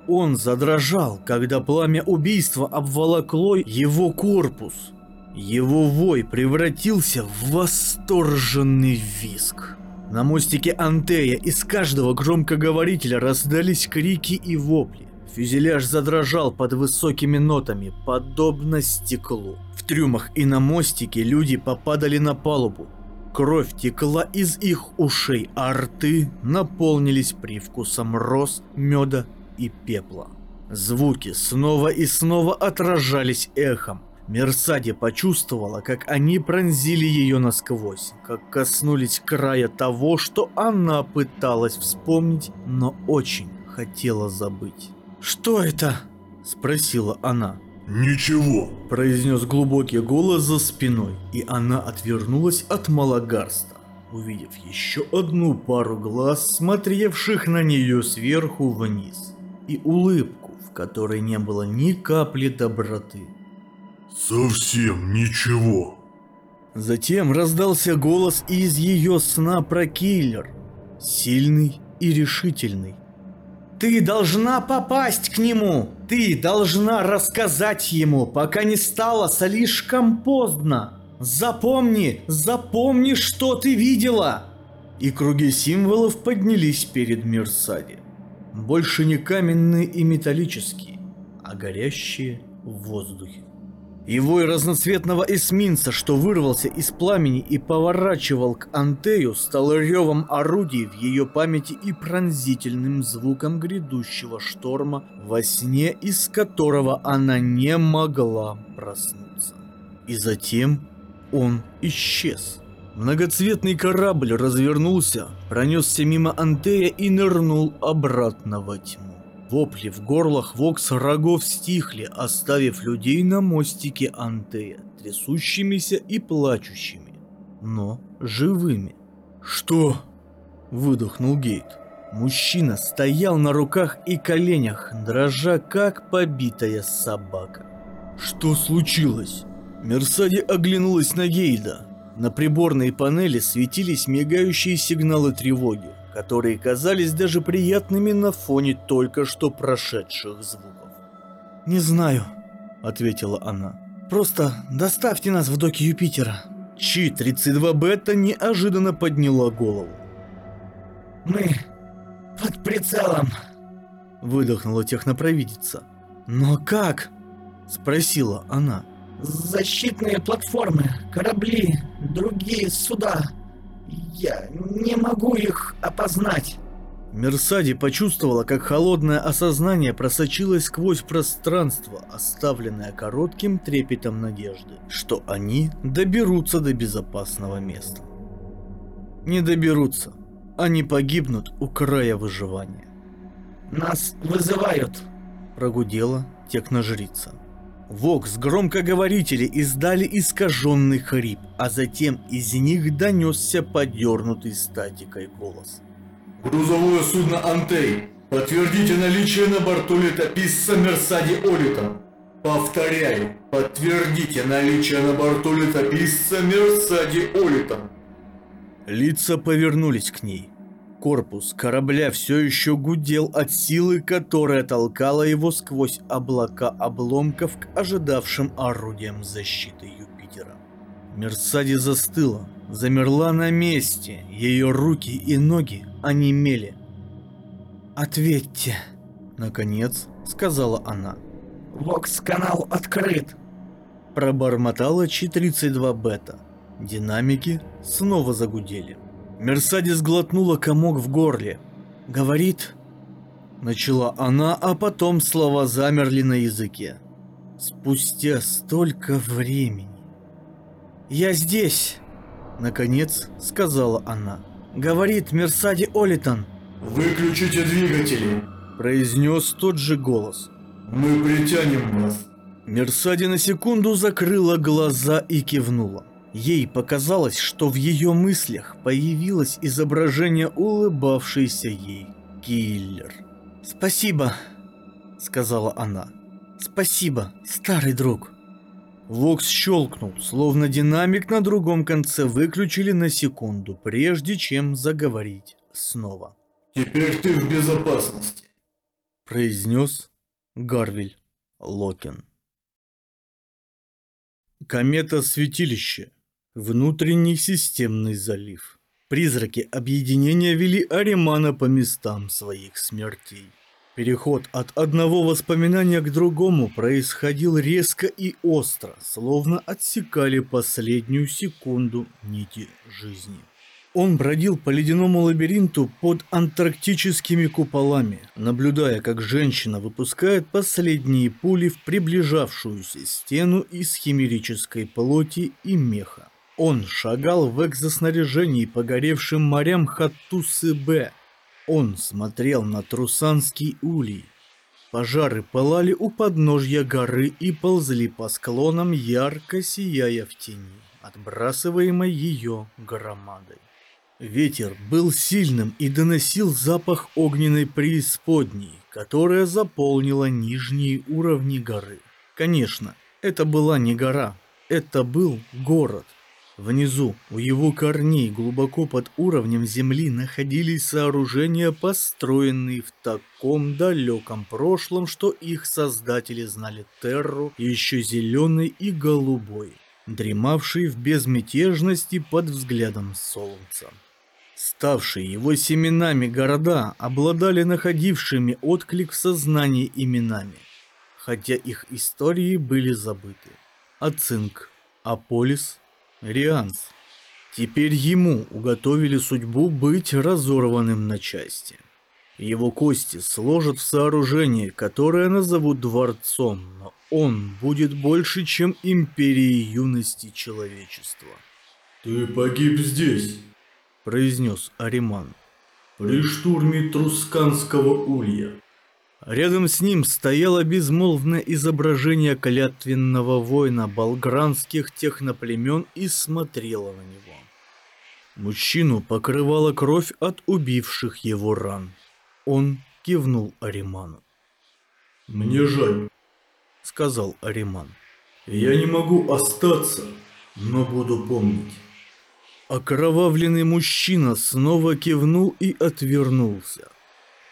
Он задрожал, когда пламя убийства обволокло его корпус. Его вой превратился в восторженный виск. На мостике Антея из каждого громкоговорителя раздались крики и вопли. Фюзеляж задрожал под высокими нотами, подобно стеклу. В трюмах и на мостике люди попадали на палубу. Кровь текла из их ушей, а рты наполнились привкусом роз, меда и пепла. Звуки снова и снова отражались эхом. Мерсади почувствовала, как они пронзили ее насквозь, как коснулись края того, что она пыталась вспомнить, но очень хотела забыть. «Что это?» – спросила она. «Ничего», – произнес глубокий голос за спиной, и она отвернулась от Малагарста, увидев еще одну пару глаз, смотревших на нее сверху вниз, и улыбку, в которой не было ни капли доброты. «Совсем ничего». Затем раздался голос из ее сна про киллер, сильный и решительный. Ты должна попасть к нему. Ты должна рассказать ему, пока не стало слишком поздно. Запомни, запомни, что ты видела. И круги символов поднялись перед Мирсади. Больше не каменные и металлические, а горящие в воздухе. И вой разноцветного эсминца, что вырвался из пламени и поворачивал к Антею, стал ревом орудий в ее памяти и пронзительным звуком грядущего шторма, во сне из которого она не могла проснуться. И затем он исчез. Многоцветный корабль развернулся, пронесся мимо Антея и нырнул обратно во тьму. Вопли в горлах вокс рогов стихли, оставив людей на мостике Антея, трясущимися и плачущими, но живыми. «Что?» – выдохнул Гейт. Мужчина стоял на руках и коленях, дрожа как побитая собака. «Что случилось?» Мерсади оглянулась на Гейда. На приборной панели светились мигающие сигналы тревоги которые казались даже приятными на фоне только что прошедших звуков. «Не знаю», — ответила она. «Просто доставьте нас в доки Юпитера». Чи-32 Бета неожиданно подняла голову. «Мы под прицелом», — выдохнула технопровидица. «Но как?» — спросила она. «Защитные платформы, корабли, другие суда. Я не могу их опознать. Мерсади почувствовала, как холодное осознание просочилось сквозь пространство, оставленное коротким трепетом надежды, что они доберутся до безопасного места. Не доберутся. Они погибнут у края выживания. «Нас вызывают», – прогудела техножрица. Вокс громкоговорители издали искаженный хрип, а затем из них донесся подернутый статикой голос. «Грузовое судно «Антей». Подтвердите наличие на борту летописца Мерсади Олита. Повторяю, подтвердите наличие на борту летописца Мерсади Олита. Лица повернулись к ней. Корпус корабля все еще гудел от силы, которая толкала его сквозь облака обломков к ожидавшим орудиям защиты Юпитера. Мерсади застыла, замерла на месте, ее руки и ноги онемели. «Ответьте!» — наконец сказала она. «Вокс-канал открыт!» Пробормотала Чи-32 Бета. Динамики снова загудели. Мерседес глотнула комок в горле. «Говорит...» Начала она, а потом слова замерли на языке. Спустя столько времени. «Я здесь!» Наконец сказала она. «Говорит Мерсади Олитон». «Выключите двигатели!» Произнес тот же голос. «Мы притянем вас!» Мерсади на секунду закрыла глаза и кивнула. Ей показалось, что в ее мыслях появилось изображение улыбавшейся ей киллер. «Спасибо», — сказала она. «Спасибо, старый друг». Вокс щелкнул, словно динамик на другом конце выключили на секунду, прежде чем заговорить снова. «Теперь ты в безопасности. произнес Гарвель Локин. Комета-святилище. Внутренний системный залив. Призраки объединения вели Аримана по местам своих смертей. Переход от одного воспоминания к другому происходил резко и остро, словно отсекали последнюю секунду нити жизни. Он бродил по ледяному лабиринту под антарктическими куполами, наблюдая, как женщина выпускает последние пули в приближавшуюся стену из химерической плоти и меха. Он шагал в экзоснаряжении по горевшим морям Хаттусы-Б. Он смотрел на Трусанский улей. Пожары пылали у подножья горы и ползли по склонам, ярко сияя в тени, отбрасываемой ее громадой. Ветер был сильным и доносил запах огненной преисподней, которая заполнила нижние уровни горы. Конечно, это была не гора, это был город. Внизу, у его корней, глубоко под уровнем земли, находились сооружения, построенные в таком далеком прошлом, что их создатели знали Терру еще зеленой и голубой, дремавшей в безмятежности под взглядом солнца. Ставшие его семенами города обладали находившими отклик в сознании именами, хотя их истории были забыты. Ацинк, Аполис, Рианс. Теперь ему уготовили судьбу быть разорванным на части. Его кости сложат в сооружение, которое назовут дворцом, но он будет больше, чем империей юности человечества. Ты погиб здесь, произнес Ариман. При штурме Трусканского улья. Рядом с ним стояло безмолвное изображение клятвенного воина болгранских техноплемен и смотрело на него. Мужчину покрывала кровь от убивших его ран. Он кивнул Ариману. «Мне жаль», — сказал Ариман. «Я не могу остаться, но буду помнить». Окровавленный мужчина снова кивнул и отвернулся.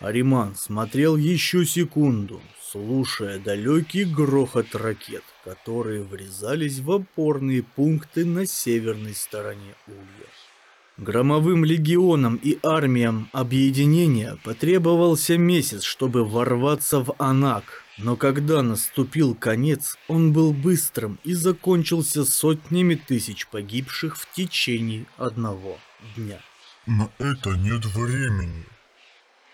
Ариман смотрел еще секунду, слушая далекий грохот ракет, которые врезались в опорные пункты на северной стороне Улья. Громовым легионам и армиям объединения потребовался месяц, чтобы ворваться в Анак, но когда наступил конец, он был быстрым и закончился сотнями тысяч погибших в течение одного дня. На это нет времени.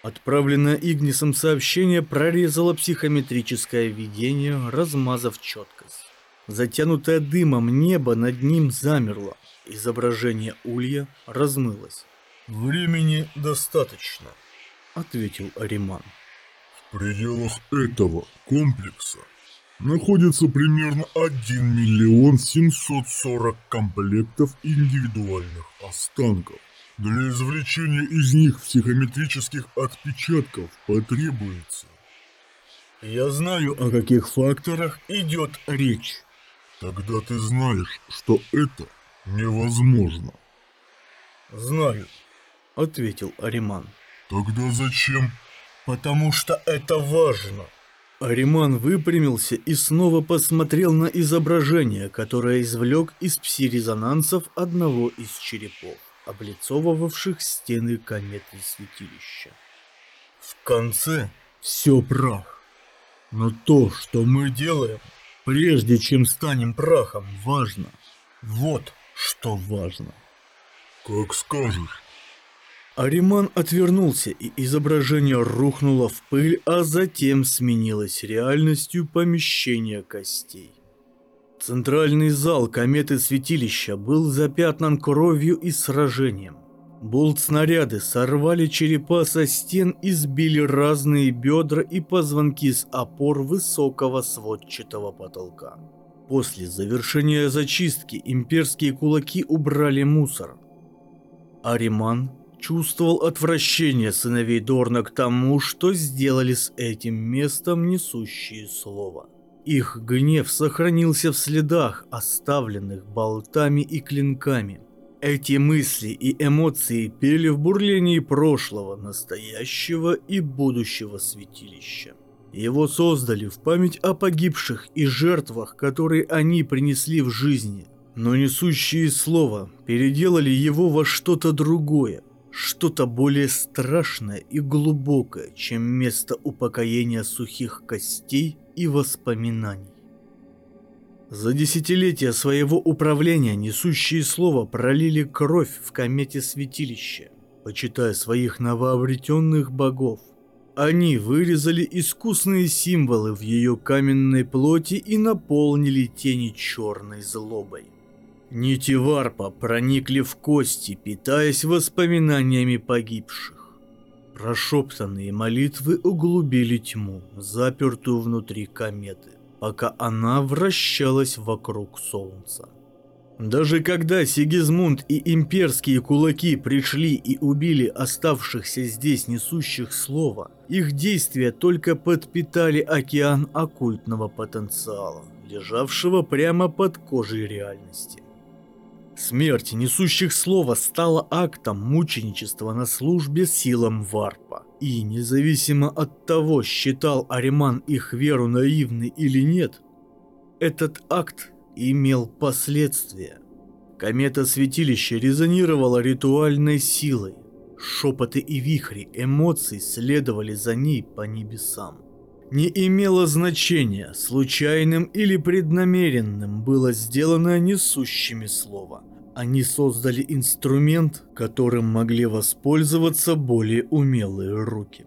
Отправленное Игнисом сообщение прорезало психометрическое видение, размазав четкость. Затянутое дымом небо над ним замерло. Изображение улья размылось. «Времени достаточно», — ответил Ариман. В пределах этого комплекса находится примерно 1 миллион 740 комплектов индивидуальных останков. Для извлечения из них психометрических отпечатков потребуется. Я знаю, о каких факторах идет речь. Тогда ты знаешь, что это невозможно. Знаю, ответил Ариман. Тогда зачем? Потому что это важно. Ариман выпрямился и снова посмотрел на изображение, которое извлек из пси-резонансов одного из черепов, облицовывавших стены кометы святилища. В конце все прах. Но то, что мы делаем, прежде чем станем прахом, важно. Вот что важно. Как скажешь. Ариман отвернулся, и изображение рухнуло в пыль, а затем сменилось реальностью помещения костей. Центральный зал кометы святилища был запятнан кровью и сражением. Болт-снаряды сорвали черепа со стен и сбили разные бедра и позвонки с опор высокого сводчатого потолка. После завершения зачистки имперские кулаки убрали мусор. Ариман чувствовал отвращение сыновей Дорна к тому, что сделали с этим местом несущие слово. Их гнев сохранился в следах, оставленных болтами и клинками. Эти мысли и эмоции пели в бурлении прошлого, настоящего и будущего святилища. Его создали в память о погибших и жертвах, которые они принесли в жизни, но несущие слово переделали его во что-то другое, что-то более страшное и глубокое, чем место упокоения сухих костей и воспоминаний. За десятилетия своего управления несущие слово пролили кровь в комете святилища, почитая своих новообретенных богов. Они вырезали искусные символы в ее каменной плоти и наполнили тени черной злобой. Нити варпа проникли в кости, питаясь воспоминаниями погибших. Прошептанные молитвы углубили тьму, запертую внутри кометы пока она вращалась вокруг Солнца. Даже когда Сигизмунд и имперские кулаки пришли и убили оставшихся здесь несущих слова, их действия только подпитали океан оккультного потенциала, лежавшего прямо под кожей реальности. Смерть несущих слова стала актом мученичества на службе силам Варпа. И независимо от того, считал Ариман их веру наивной или нет, этот акт имел последствия. Комета святилища резонировала ритуальной силой. Шепоты и вихри эмоций следовали за ней по небесам. Не имело значения, случайным или преднамеренным было сделано несущими слова. Они создали инструмент, которым могли воспользоваться более умелые руки.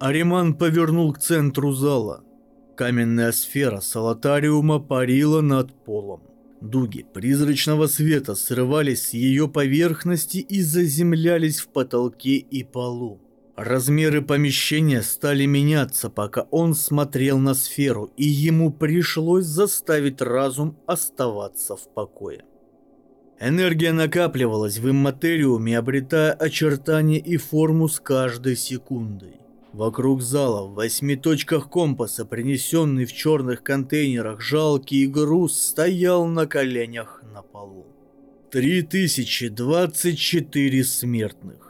Ариман повернул к центру зала. Каменная сфера салатариума парила над полом. Дуги призрачного света срывались с ее поверхности и заземлялись в потолке и полу. Размеры помещения стали меняться, пока он смотрел на сферу, и ему пришлось заставить разум оставаться в покое. Энергия накапливалась в имматериуме, обретая очертания и форму с каждой секундой. Вокруг зала в восьми точках компаса, принесенный в черных контейнерах жалкий груз, стоял на коленях на полу. 3024 смертных.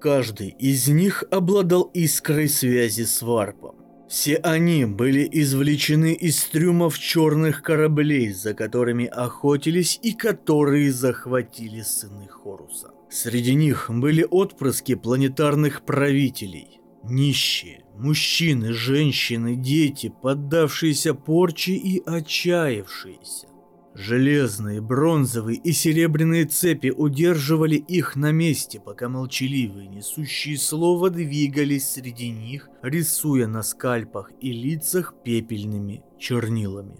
Каждый из них обладал искрой связи с варпом. Все они были извлечены из трюмов черных кораблей, за которыми охотились и которые захватили сыны Хоруса. Среди них были отпрыски планетарных правителей, нищие, мужчины, женщины, дети, поддавшиеся порче и отчаявшиеся. Железные, бронзовые и серебряные цепи удерживали их на месте, пока молчаливые, несущие слово, двигались среди них, рисуя на скальпах и лицах пепельными чернилами.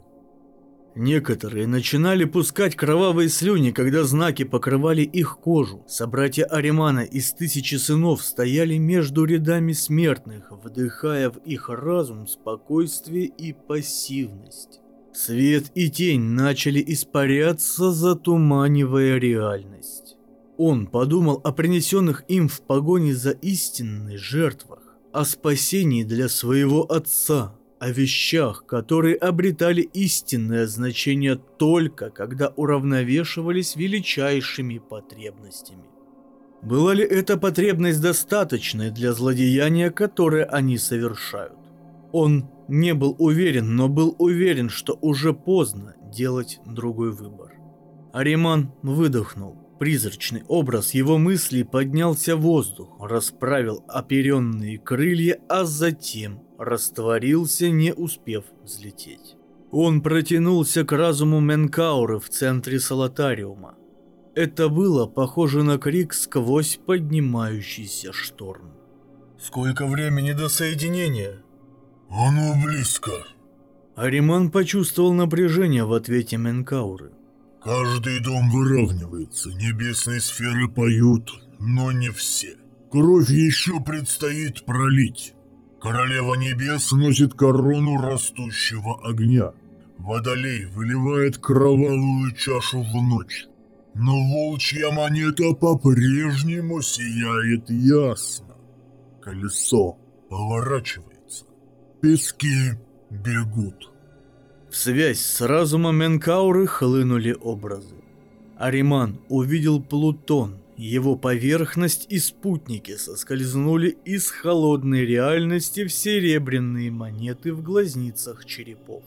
Некоторые начинали пускать кровавые слюни, когда знаки покрывали их кожу. Собратья Аримана из Тысячи Сынов стояли между рядами смертных, вдыхая в их разум спокойствие и пассивность. Свет и тень начали испаряться, затуманивая реальность. Он подумал о принесенных им в погоне за истинной жертвах, о спасении для своего отца, о вещах, которые обретали истинное значение только когда уравновешивались величайшими потребностями. Была ли эта потребность достаточной для злодеяния, которое они совершают? Он не был уверен, но был уверен, что уже поздно делать другой выбор. Ариман выдохнул. Призрачный образ его мыслей поднялся в воздух, расправил оперенные крылья, а затем растворился, не успев взлететь. Он протянулся к разуму Менкауры в центре Салатариума. Это было похоже на крик сквозь поднимающийся шторм. Сколько времени до соединения? Оно близко. Ариман почувствовал напряжение в ответе Менкауры. Каждый дом выравнивается, небесные сферы поют, но не все. Кровь еще предстоит пролить. Королева небес носит корону растущего огня. Водолей выливает кровавую чашу в ночь. Но волчья монета по-прежнему сияет ясно. Колесо поворачивает пески бегут. В связь с разумом Менкауры хлынули образы. Ариман увидел Плутон, его поверхность и спутники соскользнули из холодной реальности в серебряные монеты в глазницах черепов.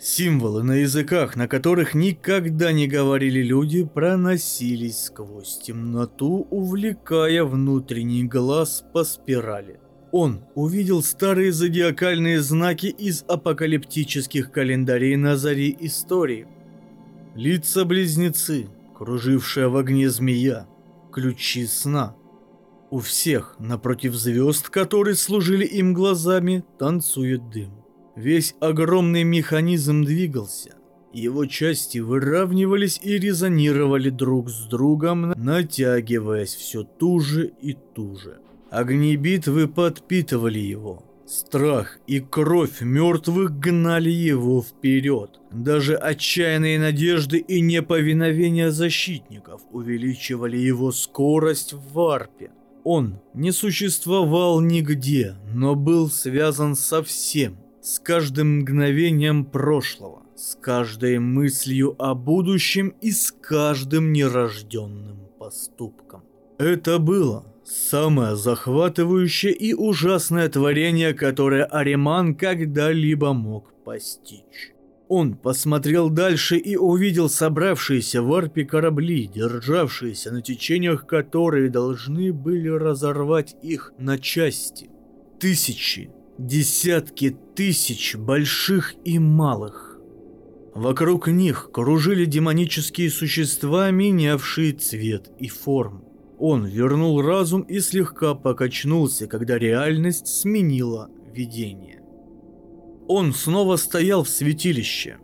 Символы на языках, на которых никогда не говорили люди, проносились сквозь темноту, увлекая внутренний глаз по спирали. Он увидел старые зодиакальные знаки из апокалиптических календарей на заре истории. Лица-близнецы, кружившая в огне змея, ключи сна. У всех напротив звезд, которые служили им глазами, танцует дым. Весь огромный механизм двигался. Его части выравнивались и резонировали друг с другом, натягиваясь все туже и туже. Огни битвы подпитывали его. Страх и кровь мертвых гнали его вперед. Даже отчаянные надежды и неповиновение защитников увеличивали его скорость в варпе. Он не существовал нигде, но был связан со всем – с каждым мгновением прошлого, с каждой мыслью о будущем и с каждым нерожденным поступком. Это было самое захватывающее и ужасное творение, которое Ариман когда-либо мог постичь. Он посмотрел дальше и увидел собравшиеся в арпе корабли, державшиеся на течениях, которые должны были разорвать их на части. Тысячи, Десятки тысяч больших и малых. Вокруг них кружили демонические существа, менявшие цвет и форму. Он вернул разум и слегка покачнулся, когда реальность сменила видение. Он снова стоял в святилище.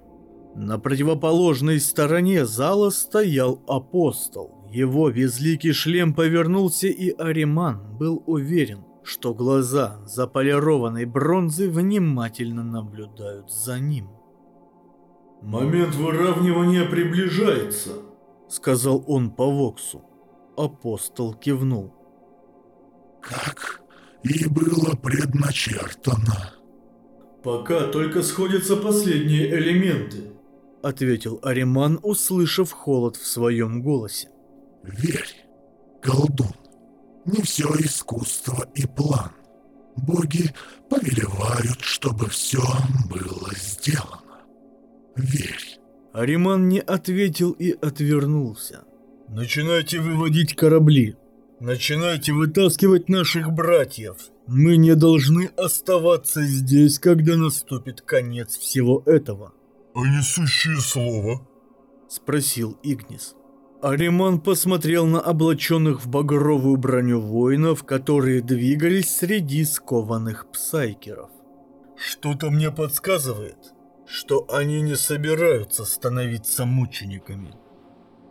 На противоположной стороне зала стоял апостол. Его безликий шлем повернулся, и Ариман был уверен, что глаза заполированной бронзы внимательно наблюдают за ним. «Момент выравнивания приближается», — сказал он по Воксу. Апостол кивнул. «Как и было предначертано». «Пока только сходятся последние элементы», — ответил Ариман, услышав холод в своем голосе. «Верь, колдун, не все искусство и план. Боги повелевают, чтобы все было сделано. Верь. Ариман не ответил и отвернулся. «Начинайте выводить корабли. Начинайте вытаскивать наших братьев. Мы не должны оставаться здесь, когда наступит конец всего этого». «А несущее слово?» – спросил Игнис. Ариман посмотрел на облаченных в багровую броню воинов, которые двигались среди скованных псайкеров. «Что-то мне подсказывает, что они не собираются становиться мучениками».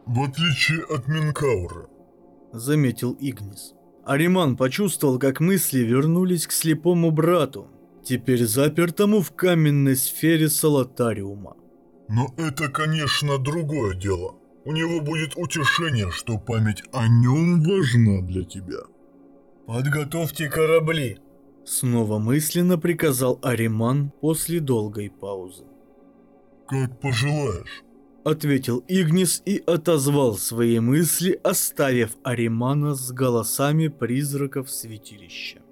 «В отличие от Минкаура», — заметил Игнис. Ариман почувствовал, как мысли вернулись к слепому брату, теперь запертому в каменной сфере Салатариума. «Но это, конечно, другое дело», у него будет утешение, что память о нем важна для тебя. Подготовьте корабли. Снова мысленно приказал Ариман после долгой паузы. Как пожелаешь. Ответил Игнис и отозвал свои мысли, оставив Аримана с голосами призраков святилища.